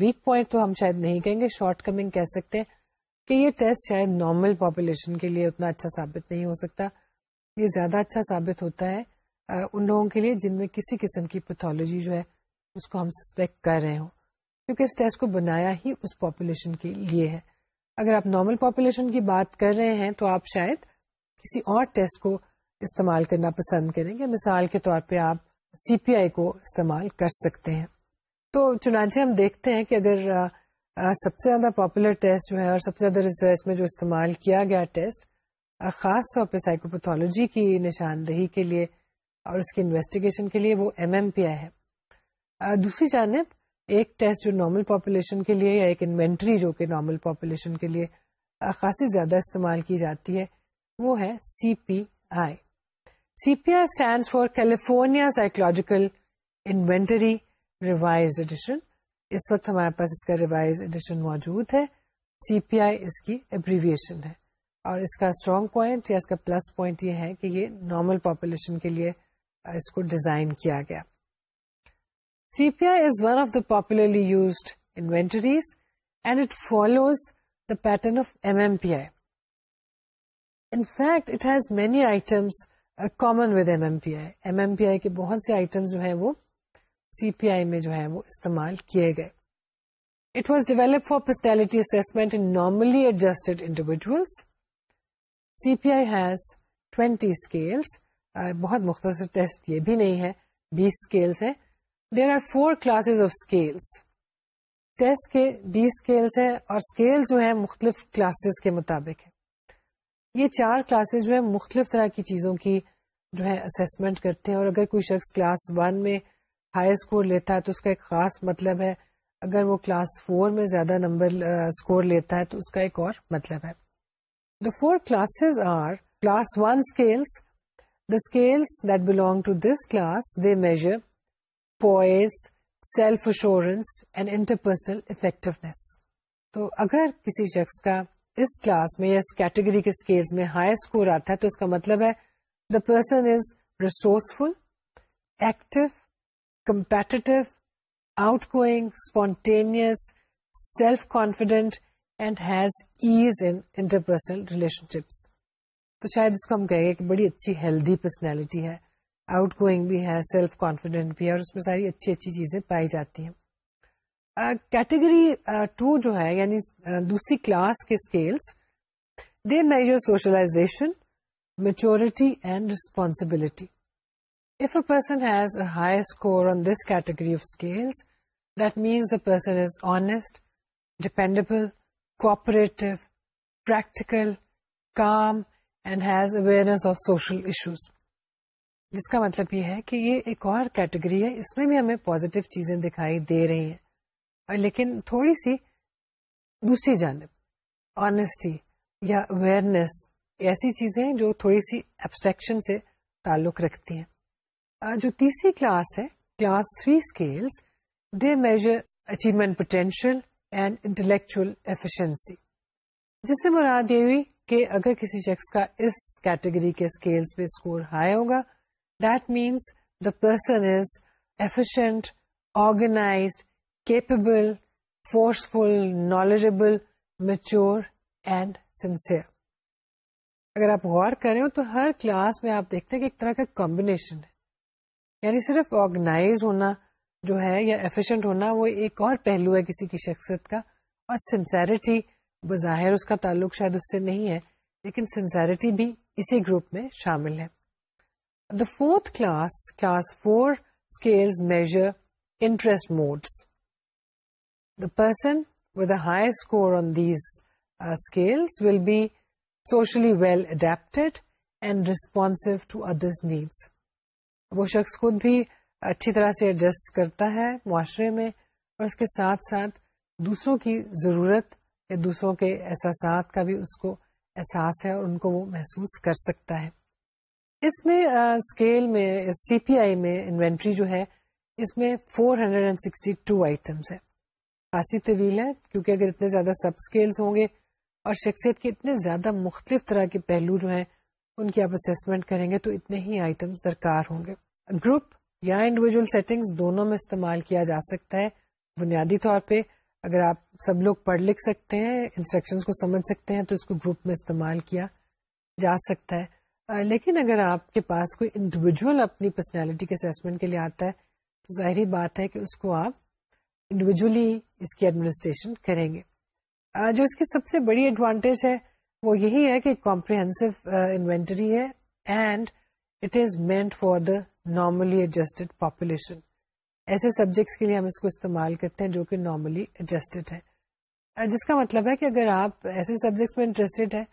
ویک پوائنٹ تو ہم شاید نہیں کہیں گے شارٹ کمنگ کہہ سکتے ہیں کہ یہ ٹیسٹ شاید نارمل پاپولیشن کے لیے اتنا اچھا ثابت نہیں ہو سکتا یہ زیادہ اچھا ثابت ہوتا ہے ان لوگوں کے لیے جن میں کسی قسم کی پیتھولوجی جو ہے اس کو ہم سسپیکٹ کر رہے ہوں کیونکہ اس ٹیسٹ کو بنایا ہی اس پاپولیشن کے لیے ہے اگر آپ نارمل پاپولیشن کی بات کر رہے ہیں تو آپ شاید کسی اور ٹیسٹ کو استعمال کرنا پسند کریں گے مثال کے طور پہ آپ سی پی آئی کو استعمال کر سکتے ہیں تو چنانچہ ہم دیکھتے ہیں کہ اگر سب سے زیادہ پاپولر ٹیسٹ جو ہے اور سب سے زیادہ ریسرچ میں جو استعمال کیا گیا ٹیسٹ خاص طور پہ سائیکوپیتھولوجی کی نشاندہی کے لیے اور اس کی انویسٹیگیشن کے لیے وہ ایم ایم پی آئی ہے دوسری جانب ایک ٹیسٹ جو نارمل پاپولیشن کے لیے یا ایک انوینٹری جو کہ نارمل پاپولیشن کے لیے خاصی زیادہ استعمال کی جاتی ہے وہ ہے C P I C P I stand for California psychological inventory revise edition اس وقت ہمارے پاس اس کا ریوائز ایڈیشن موجود ہے سی پی آئی اس کی ایبریویشن ہے اور اس کا اسٹرانگ پوائنٹ یا اس کا پلس پوائنٹ یہ ہے کہ یہ نارمل پاپولیشن کے لیے اس کو ڈیزائن کیا گیا C P I is one of the popularly used inventories and it follows the pattern of M M P I in fact it has many items common with M M P I M M P I کے بہت سے item جو ہیں وہ سی P I میں جو ہے وہ استعمال کیے گئے it was develop for personality in normally adjusted individuals C P I has twenty scales بہت مختصر ٹیسٹ یہ بھی نہیں ہے بیس اسکیلس ہے there are four classes of scales test کے بیس اسکیلس ہیں اور اسکیل جو ہے مختلف کلاسز کے مطابق ہے یہ چار کلاسز جو ہے مختلف طرح کی چیزوں کی جو ہے اسسمنٹ کرتے ہیں اور اگر کوئی شخص کلاس ون میں ہائر اسکور لیتا ہے تو اس کا ایک خاص مطلب ہے اگر وہ کلاس فور میں زیادہ نمبر اسکور لیتا ہے تو اس کا ایک اور مطلب ہے four classes are class one scales the scale that belong to this class the major poise self assurance interpersonal affect تو اگر کسی شخص کا اس کلاس میں یا اس کیٹیگری کے اسکیلس میں ہائی اسکور آتا ہے تو اس کا مطلب ہے the person is resourceful active competitive outgoing spontaneous self confident and has ease interpersonal relationships تو شاید اس کو ہم کہیں گے کہ بڑی اچھی ہیلدی پرسنالٹی ہے آؤٹ گوئنگ بھی ہے سیلف کانفیڈینٹ بھی ہے اور اس میں ساری اچھی اچھی چیزیں پائی جاتی ہیں کیٹیگری ٹو جو ہے یعنی دوسری کلاس کے scales they measure socialization maturity and responsibility if a person has high score on this category of scales that means the person is honest dependable cooperative practical calm and has awareness of social issues جس کا مطلب یہ ہے کہ یہ ایک اور category ہے اس میں بھی ہمیں پوزیٹیو چیزیں دکھائی دے رہی ہیں لیکن تھوڑی سی دوسری جانب آنےسٹی یا اویئرنیس ایسی چیزیں جو تھوڑی سی ایبسٹریکشن سے تعلق رکھتی ہیں جو تیسری کلاس ہے class three scales they measure achievement potential and intellectual efficiency جس سے مراد یہ ہوئی کہ اگر کسی شخص کا اس کیٹیگری کے اسکیل پہ اسکور ہائی ہوگا that means the person is efficient organized capable forceful knowledgeable mature and sincere اگر آپ غور کریں تو ہر کلاس میں آپ دیکھتے ہیں کہ ایک طرح کا کمبینیشن ہے یعنی صرف آرگنائز ہونا جو ہے یا ایفیشنٹ ہونا وہ ایک اور پہلو ہے کسی کی شخصیت کا اور سنسیرٹی بظاہر اس کا تعلق شاید اس سے نہیں ہے لیکن سنسیرٹی بھی اسی گروپ میں شامل ہے the fourth class class four scales measure interest modes the person with a high score on these scales will be socially well adapted and responsive to others needs وہ شخص خود بھی اچھی طرح سے ایڈجسٹ کرتا ہے معاشرے میں اور اس کے ساتھ ساتھ دوسروں کی ضرورت یا دوسروں کے احساسات کا بھی اس کو احساس ہے اور ان کو وہ محسوس کر سکتا ہے اس میں اسکیل میں سی پی آئی میں انوینٹری جو ہے اس میں 462 ہنڈریڈ اینڈ آئٹمس ہے خاصی طویل ہے کیونکہ اگر اتنے زیادہ سب اسکیلس ہوں گے اور شخصیت کے اتنے زیادہ مختلف طرح کے پہلو جو ہیں ان کی آپ اسسمنٹ کریں گے تو اتنے ہی آئٹمس درکار ہوں گے گروپ یا انڈیویجل سیٹنگز دونوں میں استعمال کیا جا سکتا ہے بنیادی طور پہ اگر آپ سب لوگ پڑھ لکھ سکتے ہیں انسٹرکشنز کو سمجھ سکتے ہیں تو اس کو گروپ میں استعمال کیا جا سکتا ہے لیکن اگر آپ کے پاس کوئی انڈیویجل اپنی پرسنالٹی کے کے لیے آتا ہے تو ظاہری بات ہے کہ اس کو آپ انڈیویجلی اس کی ایڈمنسٹریشن کریں گے جو اس کی سب سے بڑی ایڈوانٹیج ہے وہ یہی ہے کہ کمپریہنسو انوینٹری ہے and it is meant for the normally adjusted population ایسے سبجیکٹس کے لیے ہم اس کو استعمال کرتے ہیں جو کہ نارملی ایڈجسٹڈ ہے جس کا مطلب ہے کہ اگر آپ ایسے سبجیکٹس میں انٹرسٹڈ ہیں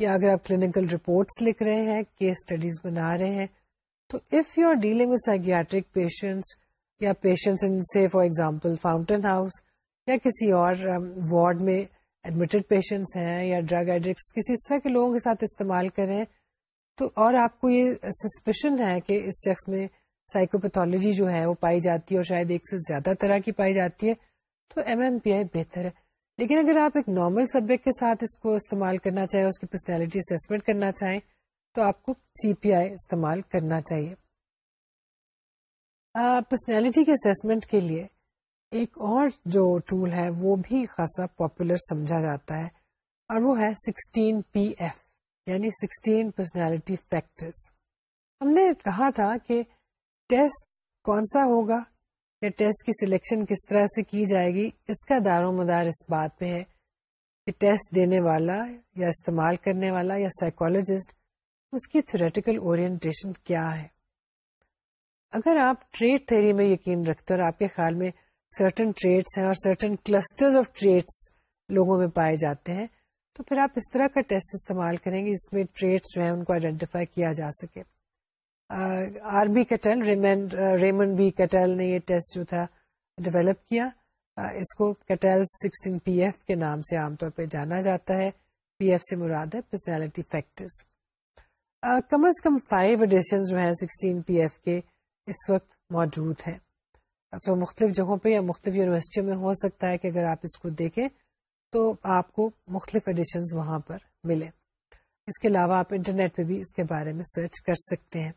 یا اگر آپ کلینکل رپورٹس لکھ رہے ہیں کیس اسٹڈیز بنا رہے ہیں تو if you are dealing psychiatric patients یا پیشنٹس ان سے فار ایگزامپل فاؤنٹین ہاؤس یا کسی اور وارڈ um, میں ایڈمیٹڈ پیشنٹس ہیں یا ڈرگ ایڈکٹس کسی اس طرح کے لوگوں کے ساتھ استعمال کریں تو اور آپ کو یہ سسپیشن ہے کہ اس شخص میں سائیکوپیتھولوجی جو ہے وہ پائی جاتی ہے اور شاید ایک سے زیادہ طرح کی پائی جاتی ہے تو ایم ایم پی آئی بہتر ہے لیکن اگر آپ ایک نارمل سبجیکٹ کے ساتھ اس کو استعمال کرنا چاہیں اس کی پرسنالٹی اسسمنٹ کرنا چاہیں تو آپ کو سی پی آئی استعمال کرنا چاہیے پرسنالٹی کے اسسمنٹ کے لیے ایک اور جو ٹول ہے وہ بھی خاصا پاپولر سمجھا جاتا ہے اور وہ ہے سکسٹین پی ایف یعنی پرسنالٹی فیکٹرس ہم نے کہا تھا کہ ٹیسٹ کون سا ہوگا یا ٹیسٹ کی سلیکشن کس طرح سے کی جائے گی اس کا دار و مدار اس بات پہ ہے کہ ٹیسٹ دینے والا یا استعمال کرنے والا یا سائیکولوجسٹ اس کی تھریٹیکل کیا ہے اگر آپ ٹریڈ تھیری میں یقین رکھتے اور آپ کے خیال میں سرٹن ٹریڈس ہیں اور سرٹن کلسٹر آف ٹریڈس لوگوں میں پائے جاتے ہیں تو پھر آپ اس طرح کا ٹیسٹ استعمال کریں گے اس میں ٹریٹس جو ہیں ان کو آئیڈینٹیفائی کیا جا سکے R B Raymond B Cattell نے یہ ٹیسٹ جو تھا ڈیولپ کیا اس کو سکسٹین پی ایف کے نام سے عام طور پہ جانا جاتا ہے پی ایف سے مراد ہے پرسنالٹی فیکٹرز کم از کم فائیو ایڈیشن جو ہیں سکسٹین پی ایف کے اس وقت موجود ہیں سو مختلف جگہوں پہ یا مختلف یونیورسٹیوں میں ہو سکتا ہے کہ اگر آپ اس کو دیکھیں تو آپ کو مختلف ایڈیشنز وہاں پر ملے اس کے علاوہ آپ انٹرنیٹ پہ بھی اس کے بارے میں سرچ کر سکتے ہیں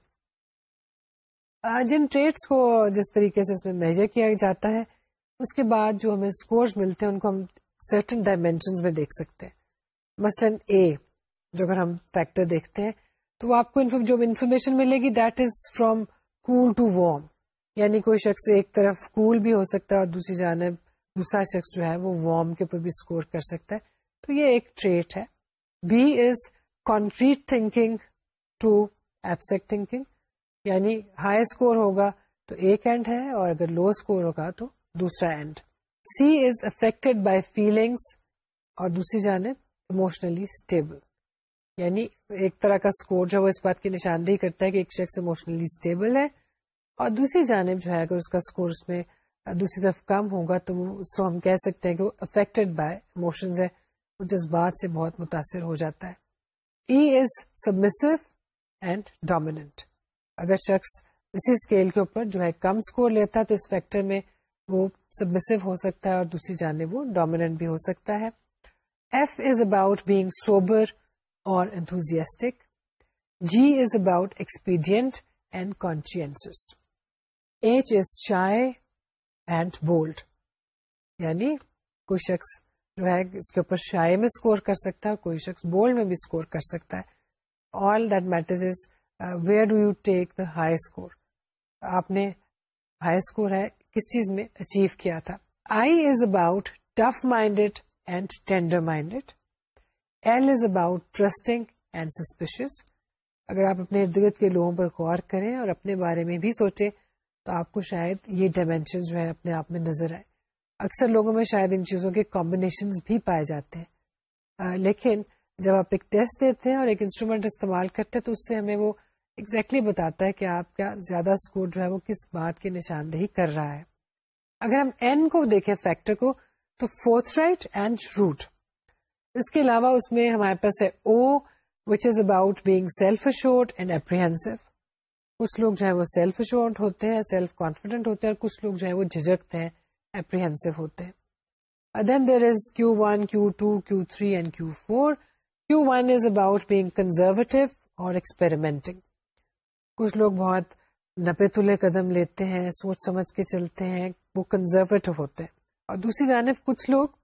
جن ٹریڈس کو جس طریقے سے اس میں میجر کیا جاتا ہے اس کے بعد جو ہمیں اسکورس ملتے ہیں ان کو ہم سرٹن ڈائمینشنز میں دیکھ سکتے ہیں مثلاً اے جو اگر ہم فیکٹر دیکھتے ہیں تو آپ کو جو انفارمیشن ملے گی that is from cool to warm یعنی کوئی شخص ایک طرف کول cool بھی ہو سکتا ہے اور دوسری جانب دوسرا شخص جو ہے وہ وارم کے اوپر بھی اسکور کر سکتا ہے تو یہ ایک ٹریٹ ہے B is concrete thinking thinking to یعنی ہائی اسکور ہوگا تو ایک اینڈ ہے اور اگر لو اسکور ہوگا تو دوسرا and C is affect by feelings اور دوسری جانب اموشنلی اسٹیبل یعنی ایک طرح کا اسکور جو ہے وہ اس بات کی نشاندہی کرتا ہے کہ ایک شخص اموشنلی اسٹیبل ہے اور دوسری جانب جو ہے اگر اس کا اسکور اس میں دوسری طرف کم ہوگا تو وہ اس کو ہم کہہ سکتے ہیں کہ وہ افیکٹڈ بائی ہے وہ جذبات سے بہت متاثر ہو جاتا ہے E is submissive and dominant اگر شخص اسی اسکیل کے اوپر جو ہے کم اسکور لیتا ہے تو اس فیکٹر میں وہ سبمسو ہو سکتا ہے اور دوسری جانب وہ ڈومیننٹ بھی ہو سکتا ہے F is about being sober اور enthusiastic G is about expedient and conscientious H is shy and bold یعنی کوئی شخص جو ہے اس کے اوپر شائع میں اسکور کر سکتا ہے کوئی شخص بولڈ میں بھی اسکور کر سکتا ہے all that matters is where do you take the high score آپ نے ہائی اسکور ہے کس چیز میں اچیو کیا تھا I is about tough minded and tender minded L is about trusting and suspicious اگر آپ اپنے ارد گرد کے لوگوں پر غور کریں اور اپنے بارے میں بھی سوچیں تو آپ کو شاید یہ ڈائمینشن جو ہے اپنے آپ میں نظر آئے اکثر لوگوں میں شاید ان چیزوں کے کمبینیشن بھی پائے جاتے ہیں لیکن جب آپ ایک ٹیسٹ دیتے ہیں اور ایک انسٹرومینٹ استعمال کرتے ہیں تو اس سے ہمیں وہ ایکزیکٹلی بتاتا ہے کہ آپ کا زیادہ اسکور جو ہے وہ کس بات کی نشاندہی کر رہا ہے اگر ہم این کو دیکھیں فیکٹر کو تو فورتھ رائٹ اینڈ روٹ اس کے علاوہ اس میں ہمارے پاس ہے O which is about being self assured and apprehensive کچھ لوگ جو ہے وہ سیلف ایشور ہوتے ہیں سیلف کانفیڈنٹ ہوتے ہیں اور کچھ لوگ جو ہے وہ جھجکتے ہیں ہوتے ہیں then there is is Q Q Q Q Q one one two three and four about being conservative اور ایکسپیریمنٹنگ کچھ لوگ بہت نپے تلے قدم لیتے ہیں سوچ سمجھ کے چلتے ہیں وہ کنزرویٹو ہوتے ہیں اور دوسری جانب کچھ لوگ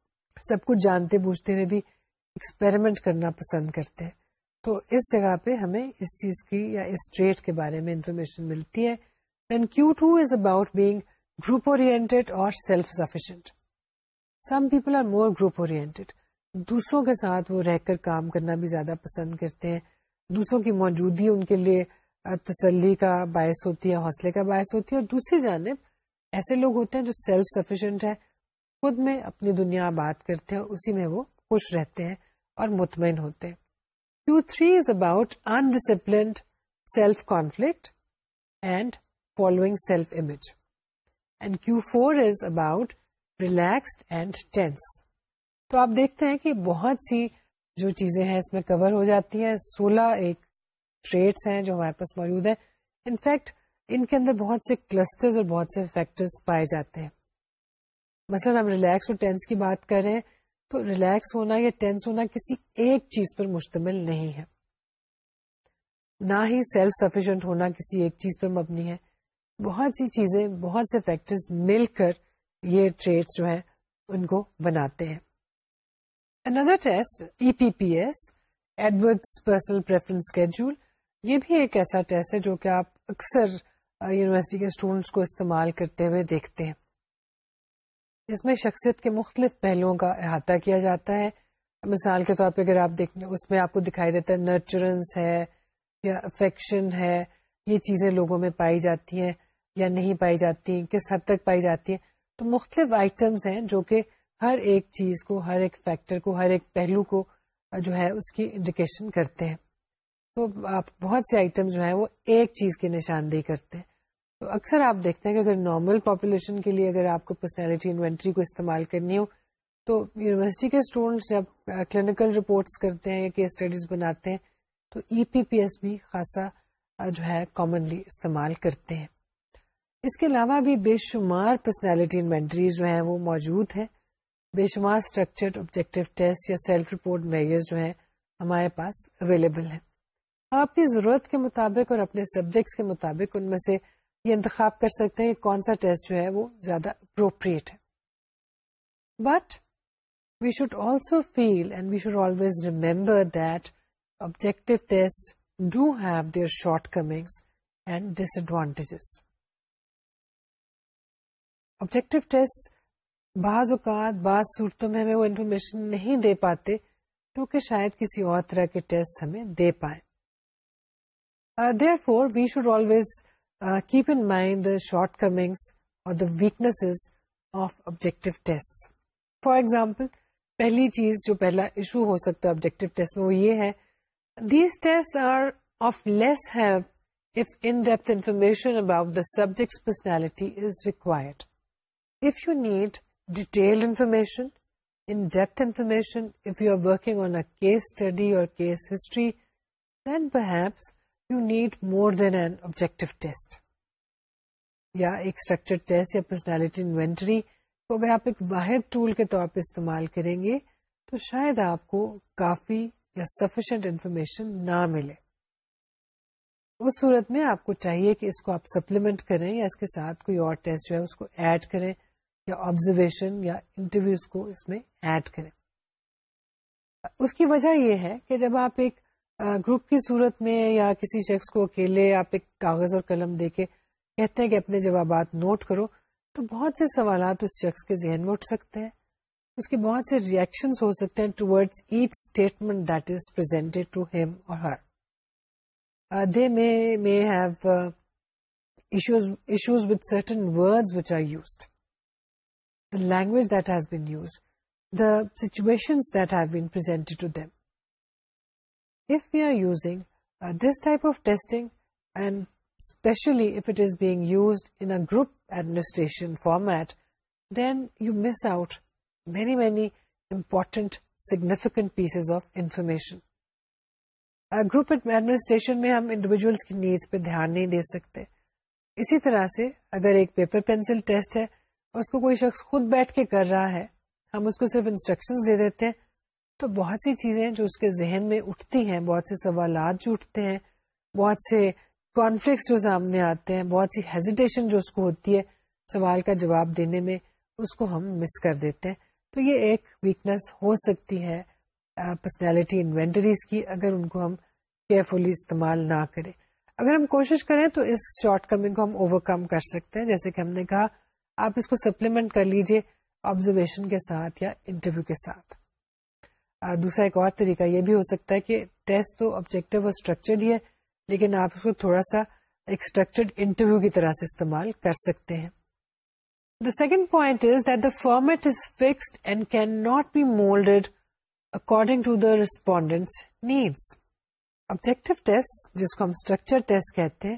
سب کچھ جانتے بوجھتے ہوئے بھی ایکسپیریمنٹ کرنا پسند کرتے ہیں تو اس جگہ پہ ہمیں اس چیز کی یا اس ٹریٹ کے بارے میں انفارمیشن ملتی ہے then Q two is about being group اور self sufficient some people are more group oriented دوسروں کے ساتھ وہ رہ کر کام کرنا بھی زیادہ پسند کرتے ہیں دوسروں کی موجودگی ان کے لیے تسلی کا باعث ہوتی ہے حوصلے کا باعث ہوتی ہے اور دوسری جانب ایسے لوگ ہوتے ہیں جو سیلف سفیشینٹ ہے خود میں اپنی دنیا بات کرتے ہیں اسی میں وہ خوش رہتے ہیں اور مطمئن ہوتے ہیں three is about undisciplined self conflict and following self image Q four is about and and tense تو آپ دیکھتے ہیں کہ بہت سی جو چیزیں ہیں اس میں کور ہو جاتی ہیں سولہ ایک ٹریٹس ہیں جو ہمارے پاس موجود ہیں انفیکٹ ان کے اندر بہت سے کلسٹر اور بہت سے فیکٹرس پائے جاتے ہیں مثلاً ہم ریلیکس اور ٹینس کی بات کر رہے ہیں تو ریلیکس ہونا یا ٹینس ہونا کسی ایک چیز پر مشتمل نہیں ہے نہ ہی سیلف سفیشینٹ ہونا کسی ایک چیز پر مبنی ہے بہت سی چیزیں بہت سے فیکٹرز مل کر یہ ٹریڈ جو ہیں ان کو بناتے ہیں اندر test E P P S Edward personal preference یہ بھی ایک ایسا ٹیسٹ ہے جو کہ آپ اکثر یونیورسٹی uh, کے اسٹوڈینٹس کو استعمال کرتے ہوئے دیکھتے ہیں اس میں شخصیت کے مختلف پہلوؤں کا احاطہ کیا جاتا ہے مثال کے طور پہ اگر آپ دیکھیں اس میں آپ کو دکھائی دیتا ہے نرچرنس ہے یا افیکشن ہے یہ چیزیں لوگوں میں پائی جاتی ہیں یا نہیں پائی جاتی کس حد تک پائی جاتی ہیں تو مختلف آئٹمس ہیں جو کہ ہر ایک چیز کو ہر ایک فیکٹر کو ہر ایک پہلو کو جو ہے اس کی انڈیکیشن کرتے ہیں تو آپ بہت سے آئٹم جو ہیں وہ ایک چیز کی نشاندہی کرتے ہیں اکثر آپ دیکھتے ہیں کہ اگر نارمل پاپولیشن کے لیے اگر آپ کو پرسنالٹی انوینٹری کو استعمال کرنی ہو تو یونیورسٹی کے اسٹوڈینٹس رپورٹس کرتے ہیں کیس اسٹڈیز بناتے ہیں تو ای پی پی ایس بھی خاصا جو ہے کامنلی استعمال کرتے ہیں اس کے علاوہ بھی بے شمار پرسنالٹی انوینٹری جو ہیں وہ موجود ہیں بے شمار اسٹرکچرڈ آبجیکٹو ٹیسٹ یا سیلف رپورٹ میئر جو ہیں ہمارے پاس اویلیبل ہیں آپ کی ضرورت کے مطابق اور اپنے سبجیکٹس کے مطابق ان میں سے یہ انتخاب کر سکتے ہیں کون سا ٹیسٹ جو ہے وہ زیادہ اپروپریٹ ہے but we should also feel and we should always remember that objective test do have their shortcomings and disadvantages objective test بعض اوقات بعض صورتوں میں ہمیں وہ انفارمیشن نہیں دے پاتے کیونکہ شاید کسی اور طرح کے ٹیسٹ ہمیں دے پائے for we should always keep in mind the shortcomings اور the weakness of objective test for example پہلی چیز جو پہلا ایشو ہو سکتا ہے آبجیکٹو ٹیسٹ میں وہ یہ ہے these test are of less help if in depth information about the subject personality is required if you need detail information in depth information if you are working on a case study اور case history then perhaps you need more than an test یا ایک structure test یا personality inventory کو اگر آپ ایک واحد tool کے طور پہ استعمال کریں گے تو شاید آپ کو کافی یا سفیشینٹ انفارمیشن نہ ملے اس صورت میں آپ کو چاہیے کہ اس کو آپ سپلیمنٹ کریں یا اس کے ساتھ کوئی اور ٹیسٹ جو ہے اس کو ایڈ کریں یا آبزرویشن یا انٹرویوز کو اس میں ایڈ کریں اس کی وجہ یہ ہے کہ جب آپ ایک گروپ کی صورت میں یا کسی شخص کو اکیلے آپ ایک کاغذ اور قلم دے کے کہتے ہیں کہ اپنے جوابات نوٹ کرو تو بہت سے سوالات اس شخص کے ذہن میں اٹھ سکتے ہیں اس کے بہت سے ریئیکشن ہو سکتے ہیں towards each statement that is presented to him or her they میں may have issues with certain words which are used the language that has been used the situation that have been presented to them if we are using uh, this type of testing and especially if it is being used in a group administration format, then you miss out many, many important, significant pieces of information. Uh, group administration میں ہم individuals کی needs پہ دھیان نہیں دے سکتے اسی طرح سے اگر ایک paper pencil test ہے اس کو کوئی شخص خود بیٹھ کے کر رہا ہے ہم اس کو صرف instructions دے دیتے ہیں تو بہت سی چیزیں جو اس کے ذہن میں اٹھتی ہیں بہت سے سوالات جو اٹھتے ہیں بہت سے کانفلکٹس جو سامنے آتے ہیں بہت سی ہیزیٹیشن جو اس کو ہوتی ہے سوال کا جواب دینے میں اس کو ہم مس کر دیتے ہیں تو یہ ایک ویکنس ہو سکتی ہے پرسنالٹی انوینٹریز کی اگر ان کو ہم کیئرفلی استعمال نہ کریں اگر ہم کوشش کریں تو اس شارٹ کمنگ کو ہم اوور کم کر سکتے ہیں جیسے کہ ہم نے کہا آپ اس کو سپلیمنٹ کر لیجیے آبزرویشن کے ساتھ یا انٹرویو کے ساتھ دوسرا ایک اور طریقہ یہ بھی ہو سکتا ہے کہ ٹیسٹ تو آبجیکٹو اور اسٹرکچرڈ ہی ہے لیکن آپ اس کو تھوڑا سا ایک اسٹرکچرڈ انٹرویو کی طرح سے استعمال کر سکتے ہیں the second point is is that the format fixed and can not be molded according to the respondents needs objective test جس کو ہم اسٹرکچر ٹیسٹ کہتے ہیں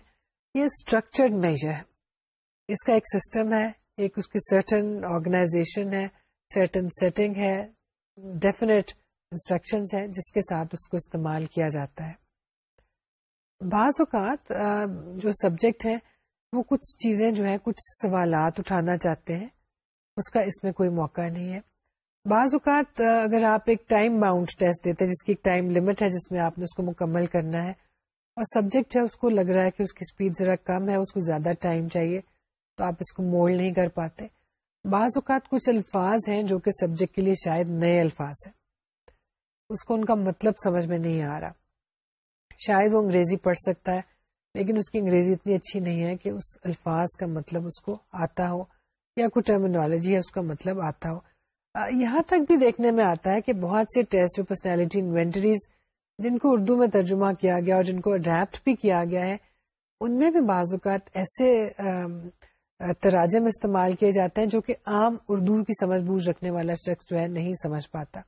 یہ اسٹرکچرڈ میجر ہے اس کا ایک سسٹم ہے ایک اس کی سرٹن آرگنائزیشن ہے سرٹن سیٹنگ ہے ڈیفینیٹ انسٹرکشن ہیں جس کے ساتھ اس کو استعمال کیا جاتا ہے بعض اوقات جو سبجیکٹ ہے وہ کچھ چیزیں جو ہیں کچھ سوالات اٹھانا چاہتے ہیں اس کا اس میں کوئی موقع نہیں ہے بعض اوقات اگر آپ ایک ٹائم باؤنڈ ٹیسٹ دیتے ہیں جس کی ٹائم لمٹ ہے جس میں آپ نے اس کو مکمل کرنا ہے اور سبجیکٹ ہے اس کو لگ رہا ہے کہ اس کی اسپیڈ ذرا کم ہے اس کو زیادہ ٹائم چاہیے تو آپ اس کو مولڈ نہیں کر پاتے بعض اوقات کچھ الفاظ ہیں جو کہ سبجیکٹ کے لیے شاید نئے الفاظ ہیں اس کو ان کا مطلب سمجھ میں نہیں آ رہا شاید وہ انگریزی پڑھ سکتا ہے لیکن اس کی انگریزی اتنی اچھی نہیں ہے کہ اس الفاظ کا مطلب اس کو آتا ہو یا کوئی ٹرمینالوجی ہے اس کا مطلب آتا ہو یہاں تک بھی دیکھنے میں آتا ہے کہ بہت سے ٹیسٹ پرسنالٹی انوینٹریز جن کو اردو میں ترجمہ کیا گیا اور جن کو اڈیپٹ بھی کیا گیا ہے ان میں بھی بعض اوقات ایسے تراجم استعمال کیے جاتے ہیں جو کہ عام اردو کی سمجھ بوجھ رکھنے والا شخص جو ہے نہیں سمجھ پاتا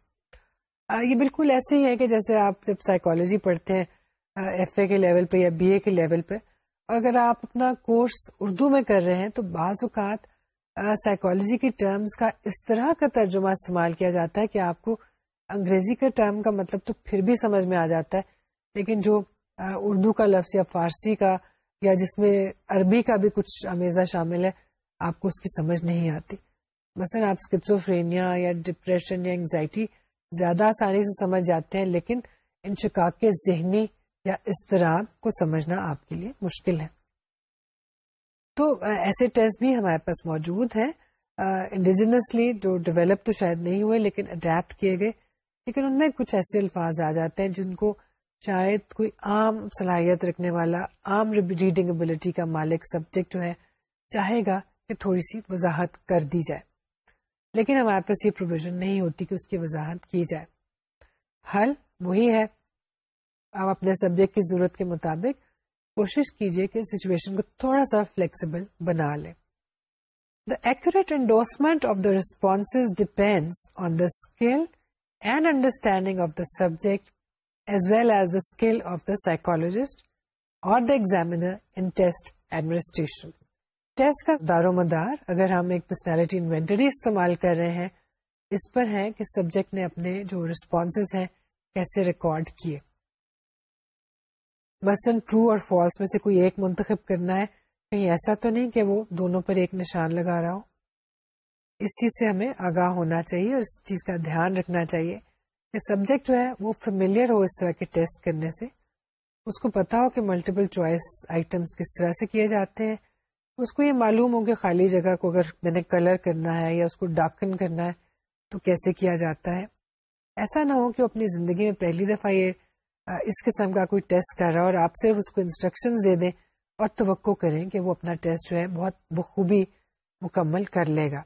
یہ بالکل ایسے ہی ہے کہ جیسے آپ جب سائیکالوجی پڑھتے ہیں ایف اے کے لیول پہ یا بی اے کے لیول پہ اور اگر آپ اپنا کورس اردو میں کر رہے ہیں تو بعض اوقات سائیکالوجی کے ٹرمز کا اس طرح کا ترجمہ استعمال کیا جاتا ہے کہ آپ کو انگریزی کے ٹرم کا مطلب تو پھر بھی سمجھ میں آ جاتا ہے لیکن جو اردو کا لفظ یا فارسی کا یا جس میں عربی کا بھی کچھ امیزہ شامل ہے آپ کو اس کی سمجھ نہیں آتی مثلاً آپ یا ڈپریشن یا انگزائٹی زیادہ آسانی سے سمجھ جاتے ہیں لیکن ان شکا کے ذہنی یا استراب کو سمجھنا آپ کے لیے مشکل ہے تو ایسے ٹیسٹ بھی ہمارے پاس موجود ہیں انڈیجنسلی جو ڈیولپ تو شاید نہیں ہوئے لیکن اڈیپٹ کیے گئے لیکن ان میں کچھ ایسے الفاظ آ جاتے ہیں جن کو شاید کوئی عام صلاحیت رکھنے والا عام ریڈنگ ابلیٹی کا مالک سبجیکٹ جو ہے چاہے گا کہ تھوڑی سی وضاحت کر دی جائے لیکن ہمارے پاس یہ پروویژن نہیں ہوتی کہ اس کی وضاحت کی جائے حل وہی ہے آپ اپنے سبجیکٹ کی ضرورت کے مطابق کوشش کیجیے کہ سچویشن کو تھوڑا سا فلیکسیبل بنا لیں the act endorsement of the response depends on the skill and understanding of the subject as well as the skill of the psychologist اور the in test administration test کا دار و مدار اگر ہم ایک پرسنالٹی انوینٹری استعمال کر رہے ہیں اس پر ہے کہ سبجیکٹ نے اپنے جو ریسپانسز ہیں کیسے ریکارڈ کیے مثلاً ٹرو اور فالس میں سے کوئی ایک منتخب کرنا ہے کہیں ایسا تو نہیں کہ وہ دونوں پر ایک نشان لگا رہا ہو اس چیز سے ہمیں آگاہ ہونا چاہیے اور اس چیز کا دھیان رکھنا چاہیے کہ سبجیکٹ جو ہے وہ فیملیئر ہو اس طرح کے ٹیسٹ کرنے سے اس کو پتا ہو کہ ملٹیپل چوائس آئٹمس کس طرح سے کیے جاتے ہیں اس کو یہ معلوم ہو کہ خالی جگہ کو اگر میں نے کلر کرنا ہے یا اس کو ڈاکن کرنا ہے تو کیسے کیا جاتا ہے ایسا نہ ہو کہ اپنی زندگی میں پہلی دفعہ یہ اس قسم کا کوئی ٹیسٹ کر رہا ہے اور آپ صرف اس کو انسٹرکشنز دے دیں اور توقع کریں کہ وہ اپنا ٹیسٹ جو ہے بہت بخوبی مکمل کر لے گا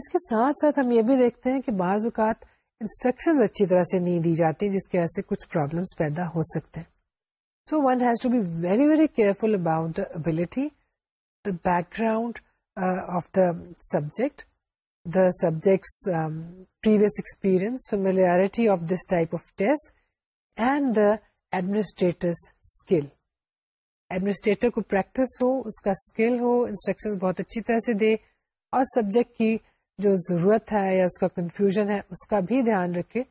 اس کے ساتھ ساتھ ہم یہ بھی دیکھتے ہیں کہ بعض اوقات انسٹرکشنز اچھی طرح سے نہیں دی جاتی جس کی وجہ سے کچھ پرابلمس پیدا ہو سکتے ہیں so one has to be very very careful about ability the background of the subject the subject experience similarity of this type of test and the administrate skill administrator کو پریکٹس ہو اس کا skill ہو instruction بہت اچھی طرح سے دے اور سبجیکٹ کی جو ضرورت ہے یا اس کا کنفیوژن ہے اس کا بھی دھیان رکھے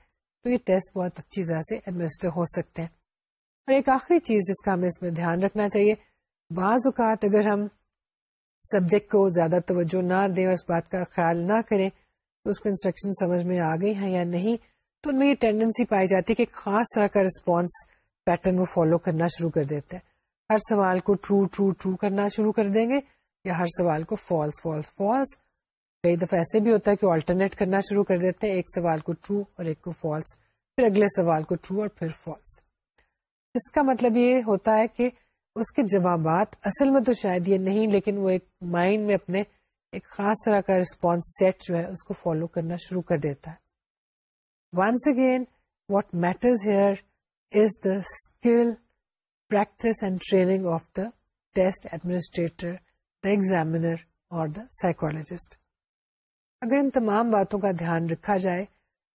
تو یہ ٹیسٹ بہت اچھی طرح سے ایڈمنسٹریٹر ہو سکتے ہیں اور ایک آخری چیز جس کا ہمیں اس میں دھیان رکھنا چاہیے بعض اوقات اگر ہم سبجیکٹ کو زیادہ توجہ نہ دیں اور اس بات کا خیال نہ کریں اس کو انسٹرکشن سمجھ میں آ گئی ہیں یا نہیں تو ان میں یہ ٹینڈنسی پائی جاتی ہے کہ خاص طرح کا رسپانس پیٹرن وہ فالو کرنا شروع کر دیتے ہیں ہر سوال کو ٹرو ٹرو ٹرو کرنا شروع کر دیں گے یا ہر سوال کو فالس فالس فالس کئی دفعہ ایسے بھی ہوتا ہے کہ آلٹرنیٹ کرنا شروع کر دیتے ہیں ایک سوال کو ٹرو اور ایک کو فالس پھر اگلے سوال کو ٹرو اور پھر فالس اس کا مطلب یہ ہوتا ہے کہ اس کے جوابات اصل میں تو شاید یہ نہیں لیکن وہ ایک مائنڈ میں اپنے ایک خاص طرح کا رسپانس سیٹ جو ہے اس کو فالو کرنا شروع کر دیتا ہے once again what matters here is the skill practice and training of the test administrator the examiner اور دا سائیکولوجسٹ اگر ان تمام باتوں کا دھیان رکھا جائے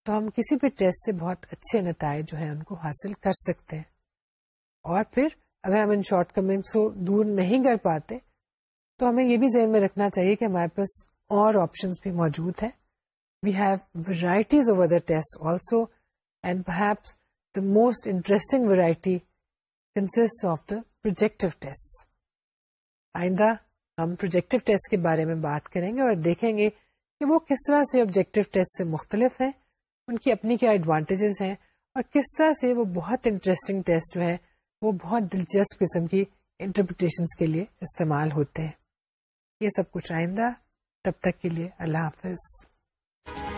تو ہم کسی بھی ٹیسٹ سے بہت اچھے نتائج جو ہے ان کو حاصل کر سکتے ہیں اور پھر اگر ہم ان شارٹ کمنٹس کو دور نہیں کر پاتے تو ہمیں یہ بھی ذہن میں رکھنا چاہیے کہ ہمارے پاس اور آپشنس بھی موجود ہیں we have varieties test also and perhaps the most interesting variety consist of the projective test آئندہ ہم پروجیکٹو ٹیسٹ کے بارے میں بات کریں گے اور دیکھیں گے کہ وہ کس طرح سے آبجیکٹو ٹیسٹ سے مختلف ہیں ان کی اپنی کیا ایڈوانٹیجز ہیں اور کس طرح سے وہ بہت انٹرسٹنگ ٹیسٹ جو ہیں وہ بہت دلچسپ قسم کی انٹرپریٹیشن کے لیے استعمال ہوتے ہیں یہ سب کچھ آئندہ تب تک کے لیے اللہ حافظ